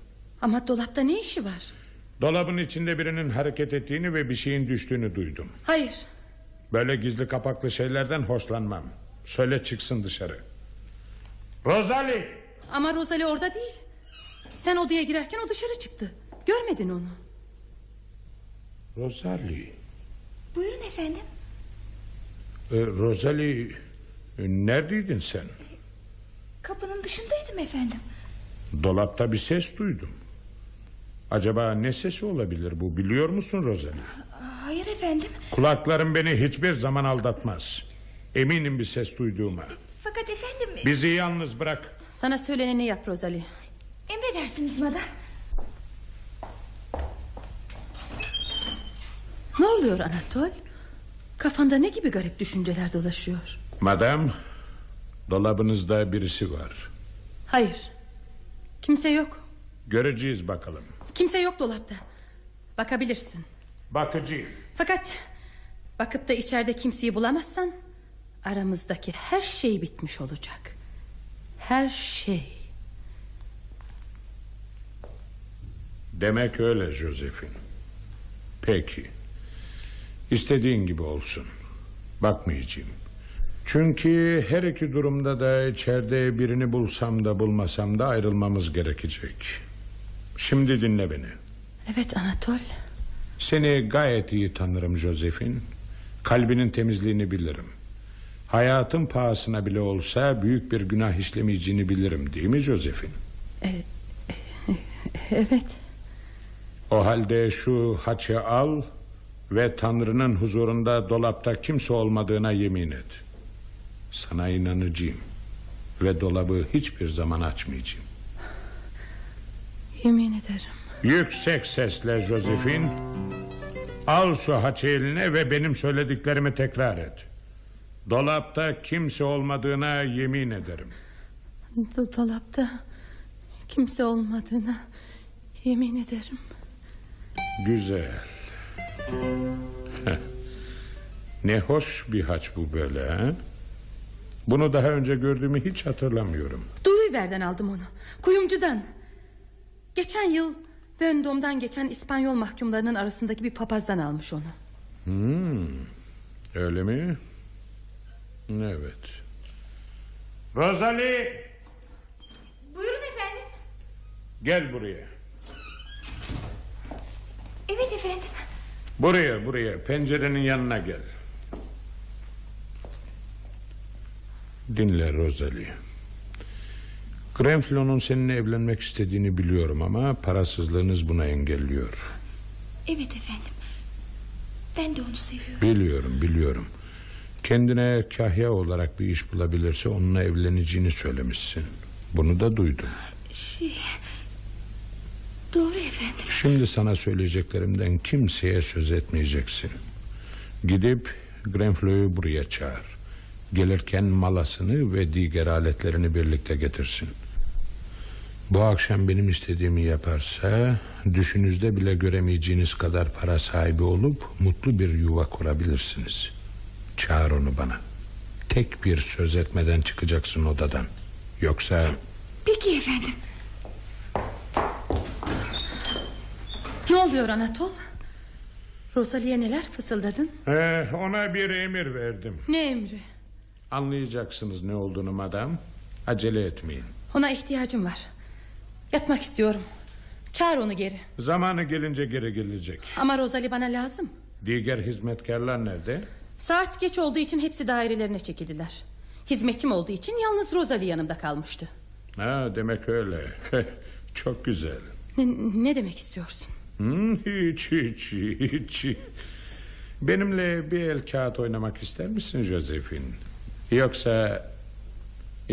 Ama dolapta ne işi var? Dolabın içinde birinin hareket ettiğini ve bir şeyin düştüğünü duydum. Hayır. Böyle gizli kapaklı şeylerden hoşlanmam. Söyle çıksın dışarı. Rosalie! Ama Rosalie orada değil. Sen odaya girerken o dışarı çıktı. Görmedin onu. Rosalie. Buyurun efendim. Ee, Rosalie... Neredeydin sen? Kapının dışındaydım efendim. Dolapta bir ses duydum. Acaba ne sesi olabilir bu biliyor musun Rosalie? Hayır efendim. Kulaklarım beni hiçbir zaman aldatmaz. Eminim bir ses duyduğuma. Fakat efendim Bizi yalnız bırak. Sana söyleneni yap Rosalie. emredersiniz madam. Ne oluyor Anatol? Kafanda ne gibi garip düşünceler dolaşıyor? Madam, dolabınızda birisi var. Hayır. Kimse yok. Göreceğiz bakalım. Kimse yok dolapta. Bakabilirsin. Bakıcıyım. Fakat bakıp da içeride kimseyi bulamazsan aramızdaki her şey bitmiş olacak. Her şey. Demek öyle Josephine. Peki. İstediğin gibi olsun. Bakmayacağım. Çünkü her iki durumda da içeride birini bulsam da bulmasam da ayrılmamız gerekecek. Şimdi dinle beni. Evet Anatol. Seni gayet iyi tanırım Josephine. Kalbinin temizliğini bilirim. Hayatın pahasına bile olsa büyük bir günah işlemeyeceğini bilirim değil mi Josephine? Evet. O halde şu haçı al ve Tanrı'nın huzurunda dolapta kimse olmadığına yemin et. Sana inanacağım ve dolabı hiçbir zaman açmayacağım. Yemin ederim. Yüksek sesle Josephine. Al şu haçı eline ve benim söylediklerimi tekrar et. Dolapta kimse olmadığına yemin ederim. Do- dolapta kimse olmadığına yemin ederim. Güzel. Heh. ne hoş bir haç bu böyle ha? Bunu daha önce gördüğümü hiç hatırlamıyorum. Duyuverden aldım onu. Kuyumcudan. Geçen yıl Vendôme'dan geçen İspanyol mahkumlarının arasındaki bir papazdan almış onu. Öyle mi? Evet. Rosalie Buyurun efendim. gel buraya. Evet efendim. Buraya buraya pencerenin yanına gel. Dinle Rosalie. Grenflon'un seninle evlenmek istediğini biliyorum ama parasızlığınız buna engelliyor. Evet efendim. Ben de onu seviyorum. Biliyorum biliyorum. Kendine kahya olarak bir iş bulabilirse onunla evleneceğini söylemişsin. Bunu da duydum. Şey... Doğru efendim. Şimdi sana söyleyeceklerimden kimseye söz etmeyeceksin. Gidip Grenflo'yu buraya çağır. Gelirken malasını ve diğer aletlerini birlikte getirsin. Bu akşam benim istediğimi yaparsa... ...düşünüzde bile göremeyeceğiniz kadar para sahibi olup... ...mutlu bir yuva kurabilirsiniz. Çağır onu bana. Tek bir söz etmeden çıkacaksın odadan. Yoksa Peki efendim. Ne oluyor Anatol? Rosalie'ye neler fısıldadın? Eh, ona bir emir verdim. Ne emri? Anlayacaksınız ne olduğunu madam. Acele etmeyin. Ona ihtiyacım var. Yatmak istiyorum. Çağır onu geri. Zamanı gelince geri gelecek. Ama Rosalie bana lazım. Diğer hizmetkarlar nerede? Saat geç olduğu için hepsi dairelerine çekildiler. Hizmetçim olduğu için yalnız Rosalie yanımda kalmıştı. Ha, demek öyle. Çok güzel. Ne, ne demek istiyorsun? Hmm, hiç hiç hiç. Benimle bir el kağıt oynamak ister misin Josephine? Yoksa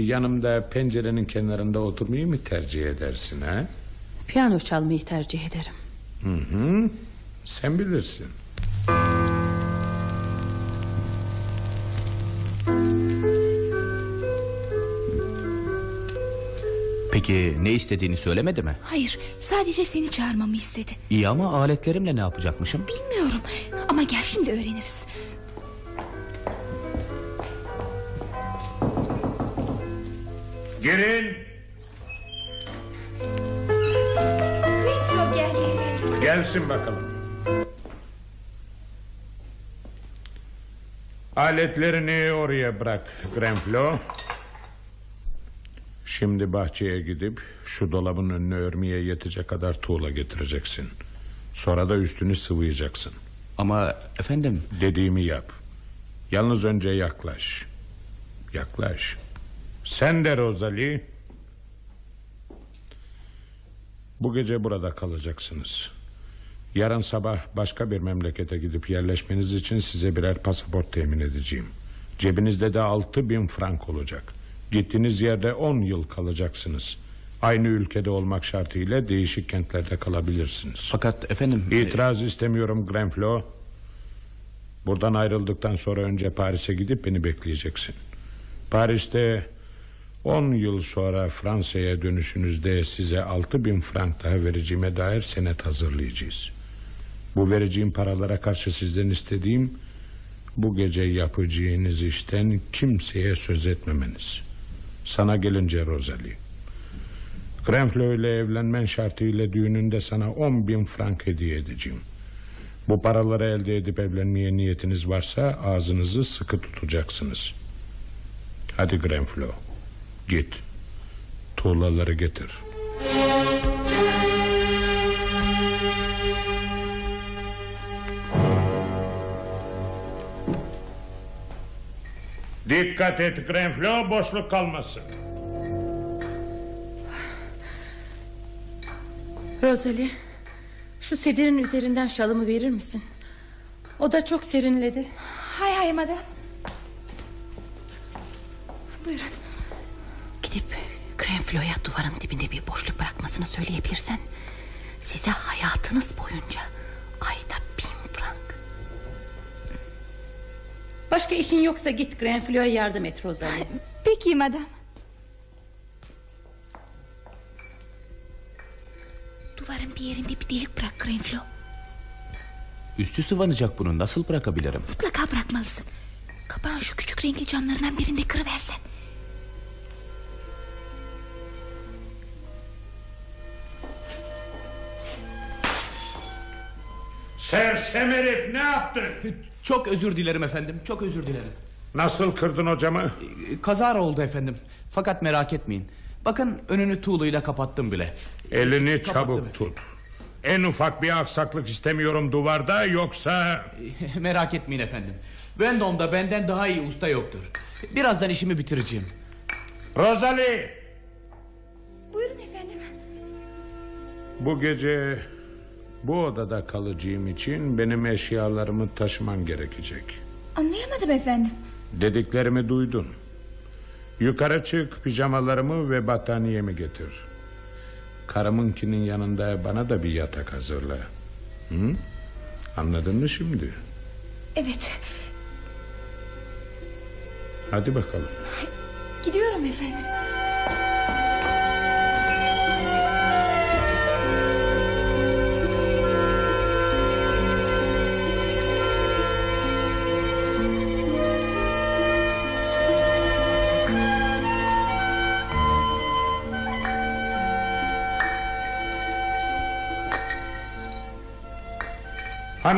yanımda pencerenin kenarında oturmayı mı tercih edersin ha? Piyano çalmayı tercih ederim. Hı hı. Sen bilirsin. Peki ne istediğini söylemedi mi? Hayır sadece seni çağırmamı istedi İyi ama aletlerimle ne yapacakmışım? Bilmiyorum ama gel şimdi öğreniriz Girin. Renfro geldi efendim Gelsin bakalım. Aletlerini oraya bırak Grenflo. Şimdi bahçeye gidip şu dolabın önünü örmeye yetecek kadar tuğla getireceksin. Sonra da üstünü sıvayacaksın. Ama efendim Dediğimi yap. Yalnız önce yaklaş. Yaklaş. Sen de Rosalie. Bu gece burada kalacaksınız. Yarın sabah başka bir memlekete gidip yerleşmeniz için size birer pasaport temin edeceğim. Cebinizde de altı bin frank olacak. Gittiğiniz yerde on yıl kalacaksınız. Aynı ülkede olmak şartıyla değişik kentlerde kalabilirsiniz. fakat efendim İtiraz istemiyorum Grenflo. Buradan ayrıldıktan sonra önce Paris'e gidip beni bekleyeceksin. Paris'te 10 yıl sonra Fransa'ya dönüşünüzde size 6 bin frank daha vereceğime dair senet hazırlayacağız. Bu vereceğim paralara karşı sizden istediğim bu gece yapacağınız işten kimseye söz etmemeniz. Sana gelince Rosalie. Grenflo ile evlenmen şartıyla düğününde sana 10 bin frank hediye edeceğim. Bu paraları elde edip evlenmeye niyetiniz varsa ağzınızı sıkı tutacaksınız. Hadi Grenflo git tuğlaları getir. Dikkat et Grenflo boşluk kalmasın. Rosalie şu sedirin üzerinden şalımı verir misin? O da çok serinledi. Hay hay madam Buyurun Gidip Grenflo'ya duvarın dibinde bir boşluk bırakmasını söyleyebilirsen... ...size hayatınız boyunca ayda bin frank. Başka işin yoksa git Grenflo'ya yardım et Rosalie. Peki madam Duvarın bir yerinde bir delik bırak Grenflo üstü sıvanacak bunu nasıl bırakabilirim? Mutlaka bırakmalısın Kapağın şu küçük renkli camlarından birinde kırıversen Sersem herif ne yaptın? Çok özür dilerim efendim çok özür dilerim. Nasıl kırdın hocamı? Ee, Kazara oldu efendim. Fakat merak etmeyin. Bakın önünü tuğluyla kapattım bile. Elini Kapattım çabuk efendim. tut. En ufak bir aksaklık istemiyorum duvarda yoksa... merak etmeyin efendim. Vendôme'da benden daha iyi usta yoktur. Birazdan işimi bitireceğim. Rosalie! Buyurun efendim Bu gece bu odada kalacağım için benim eşyalarımı taşıman gerekecek. Anlayamadım efendim Dediklerimi duydun. Yukarı çık pijamalarımı ve battaniyemi getir. Karımınkinin yanında bana da bir yatak hazırla. Hı? Anladın mı şimdi? Evet Hadi bakalım. gidiyorum efendim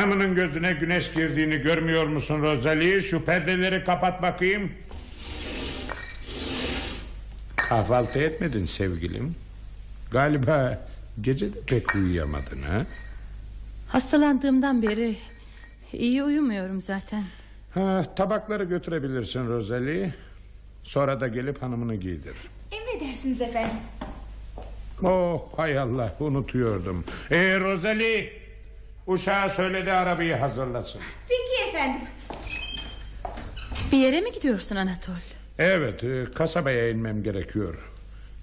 Hanımının gözüne güneş girdiğini görmüyor musun Rosalie? Şu perdeleri kapat bakayım. Kahvaltı etmedin sevgilim. Galiba gece de pek uyuyamadın ha? Hastalandığımdan beri iyi uyumuyorum zaten. ha tabakları götürebilirsin Rosalie. Sonra da gelip hanımını giydir. Emredersiniz efendim. Oh hay Allah unutuyordum. Ee, Rosalie uşağa söyledi arabayı hazırlasın. Peki efendim. Bir yere mi gidiyorsun Anatol? Evet e, kasabaya inmem gerekiyor.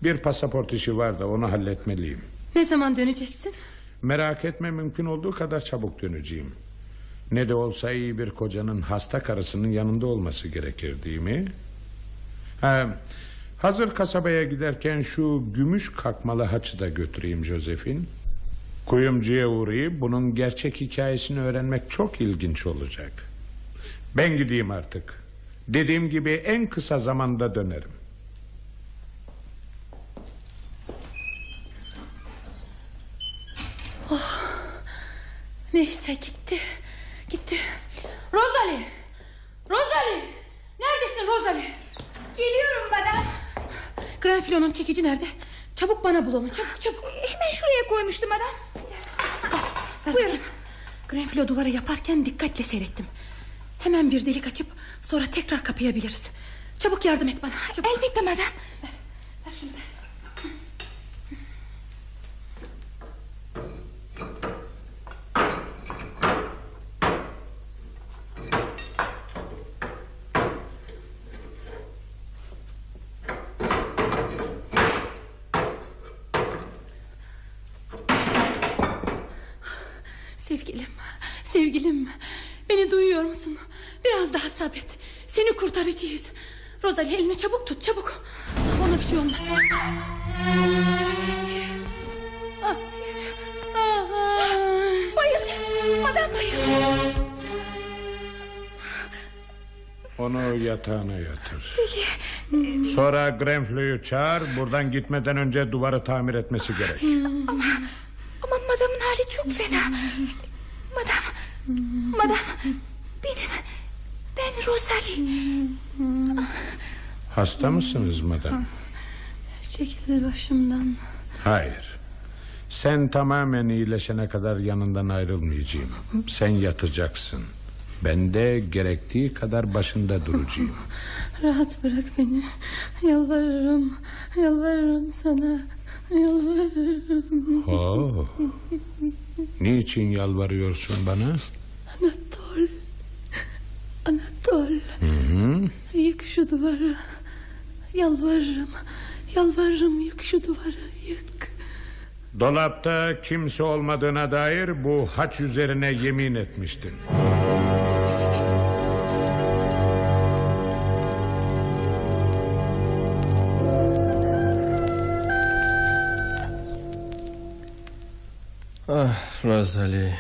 Bir pasaport işi var da onu halletmeliyim. Ne zaman döneceksin? Merak etme mümkün olduğu kadar çabuk döneceğim. Ne de olsa iyi bir kocanın hasta karısının yanında olması gerekir değil mi? Ha, hazır kasabaya giderken şu gümüş kakmalı haçı da götüreyim Josephine. Kuyumcuya uğrayıp bunun gerçek hikayesini öğrenmek çok ilginç olacak. Ben gideyim artık. Dediğim gibi en kısa zamanda dönerim. Neyse gitti. Gitti. Rosalie! Rosalie! Neredesin Rosalie? Geliyorum madam. Grenfilon'un çekici nerede? Çabuk bana bul onu çabuk çabuk. Hemen şuraya koymuştum adam. Buyurun. Grenfilo duvara yaparken dikkatle seyrettim. Hemen bir delik açıp sonra tekrar kapayabiliriz. Çabuk yardım et bana. Çabuk. Elbette madam. Ver şunu ver. Sevgilim, sevgilim Beni duyuyor musun? Biraz daha sabret Seni kurtaracağız Rosalie elini çabuk tut çabuk Ona bir şey olmaz Ah, siz ah, Bayıldı. Madam bayıldı. Onu yatağına yatır. Sonra Grenflö'yü çağır. Buradan gitmeden önce duvarı tamir etmesi gerek. Ama madamın hali çok fena. Madam. Madam. Benim. Ben Rosalie. Hasta mısınız madam? Çekil başımdan Hayır. Sen tamamen iyileşene kadar yanından ayrılmayacağım. Sen yatacaksın. Ben de gerektiği kadar başında duracağım. Rahat bırak beni Yalvarırım Yalvarırım sana Yalvarırım Oo. Niçin yalvarıyorsun bana? Anatol. Anatol. Yık şu duvarı. Yalvarırım. Yalvarırım yık şu duvarı. Yık. Dolapta kimse olmadığına dair bu haç üzerine yemin etmiştin. Ah Rosalie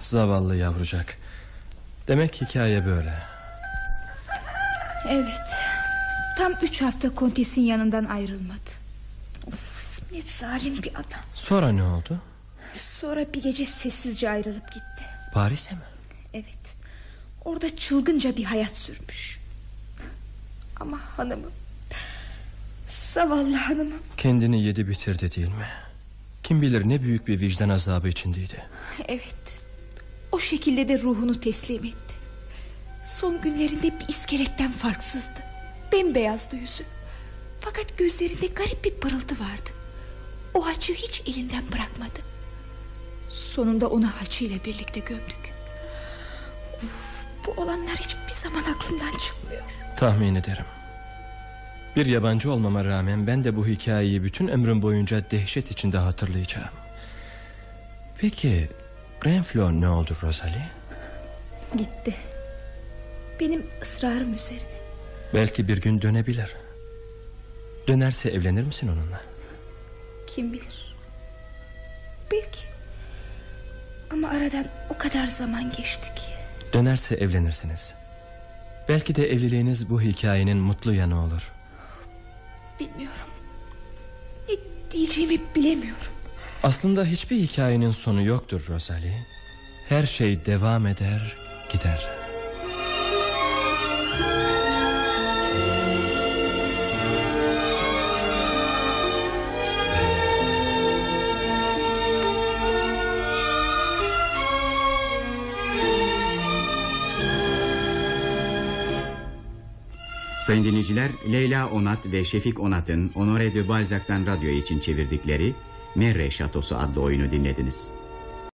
Zavallı yavrucak Demek hikaye böyle Evet. Tam üç hafta kontesin yanından ayrılmadı. Of, ne zalim bir adam. Sonra ne oldu Sonra bir gece sessizce ayrılıp gitti. Paris'e mi Evet. Orada çılgınca bir hayat sürmüş. Ama hanımım. Zavallı hanımım. Kendini yedi bitirdi değil mi Kim bilir ne büyük bir vicdan azabı içindeydi Evet. Şekilde de ruhunu teslim etti. Son günlerinde bir iskeletten farksızdı. Bembeyazdı yüzü. Fakat gözlerinde garip bir pırıltı vardı. O haçı hiç elinden bırakmadı. Sonunda onu haçıyla birlikte gömdük. Uf, bu olanlar hiçbir zaman aklımdan çıkmıyor. Tahmin ederim Bir yabancı olmama rağmen Ben de bu hikayeyi bütün ömrüm boyunca Dehşet içinde hatırlayacağım Peki Grenflo ne oldu Rosalie Gitti. Benim ısrarım üzerine. Belki bir gün dönebilir Dönerse evlenir misin onunla Kim bilir. Belki. Ama aradan o kadar zaman geçti ki. Dönerse evlenirsiniz Belki de evliliğiniz bu hikayenin mutlu yanı olur Bilmiyorum. Ne diyeceğimi bilemiyorum. Aslında hiçbir hikayenin sonu yoktur Rosalie Her şey devam eder gider. Sayın dinleyiciler, Leyla Onat ve Şefik Onat'ın Honoré de Balzac'tan radyo için çevirdikleri Merre Şatosu adlı oyunu dinlediniz.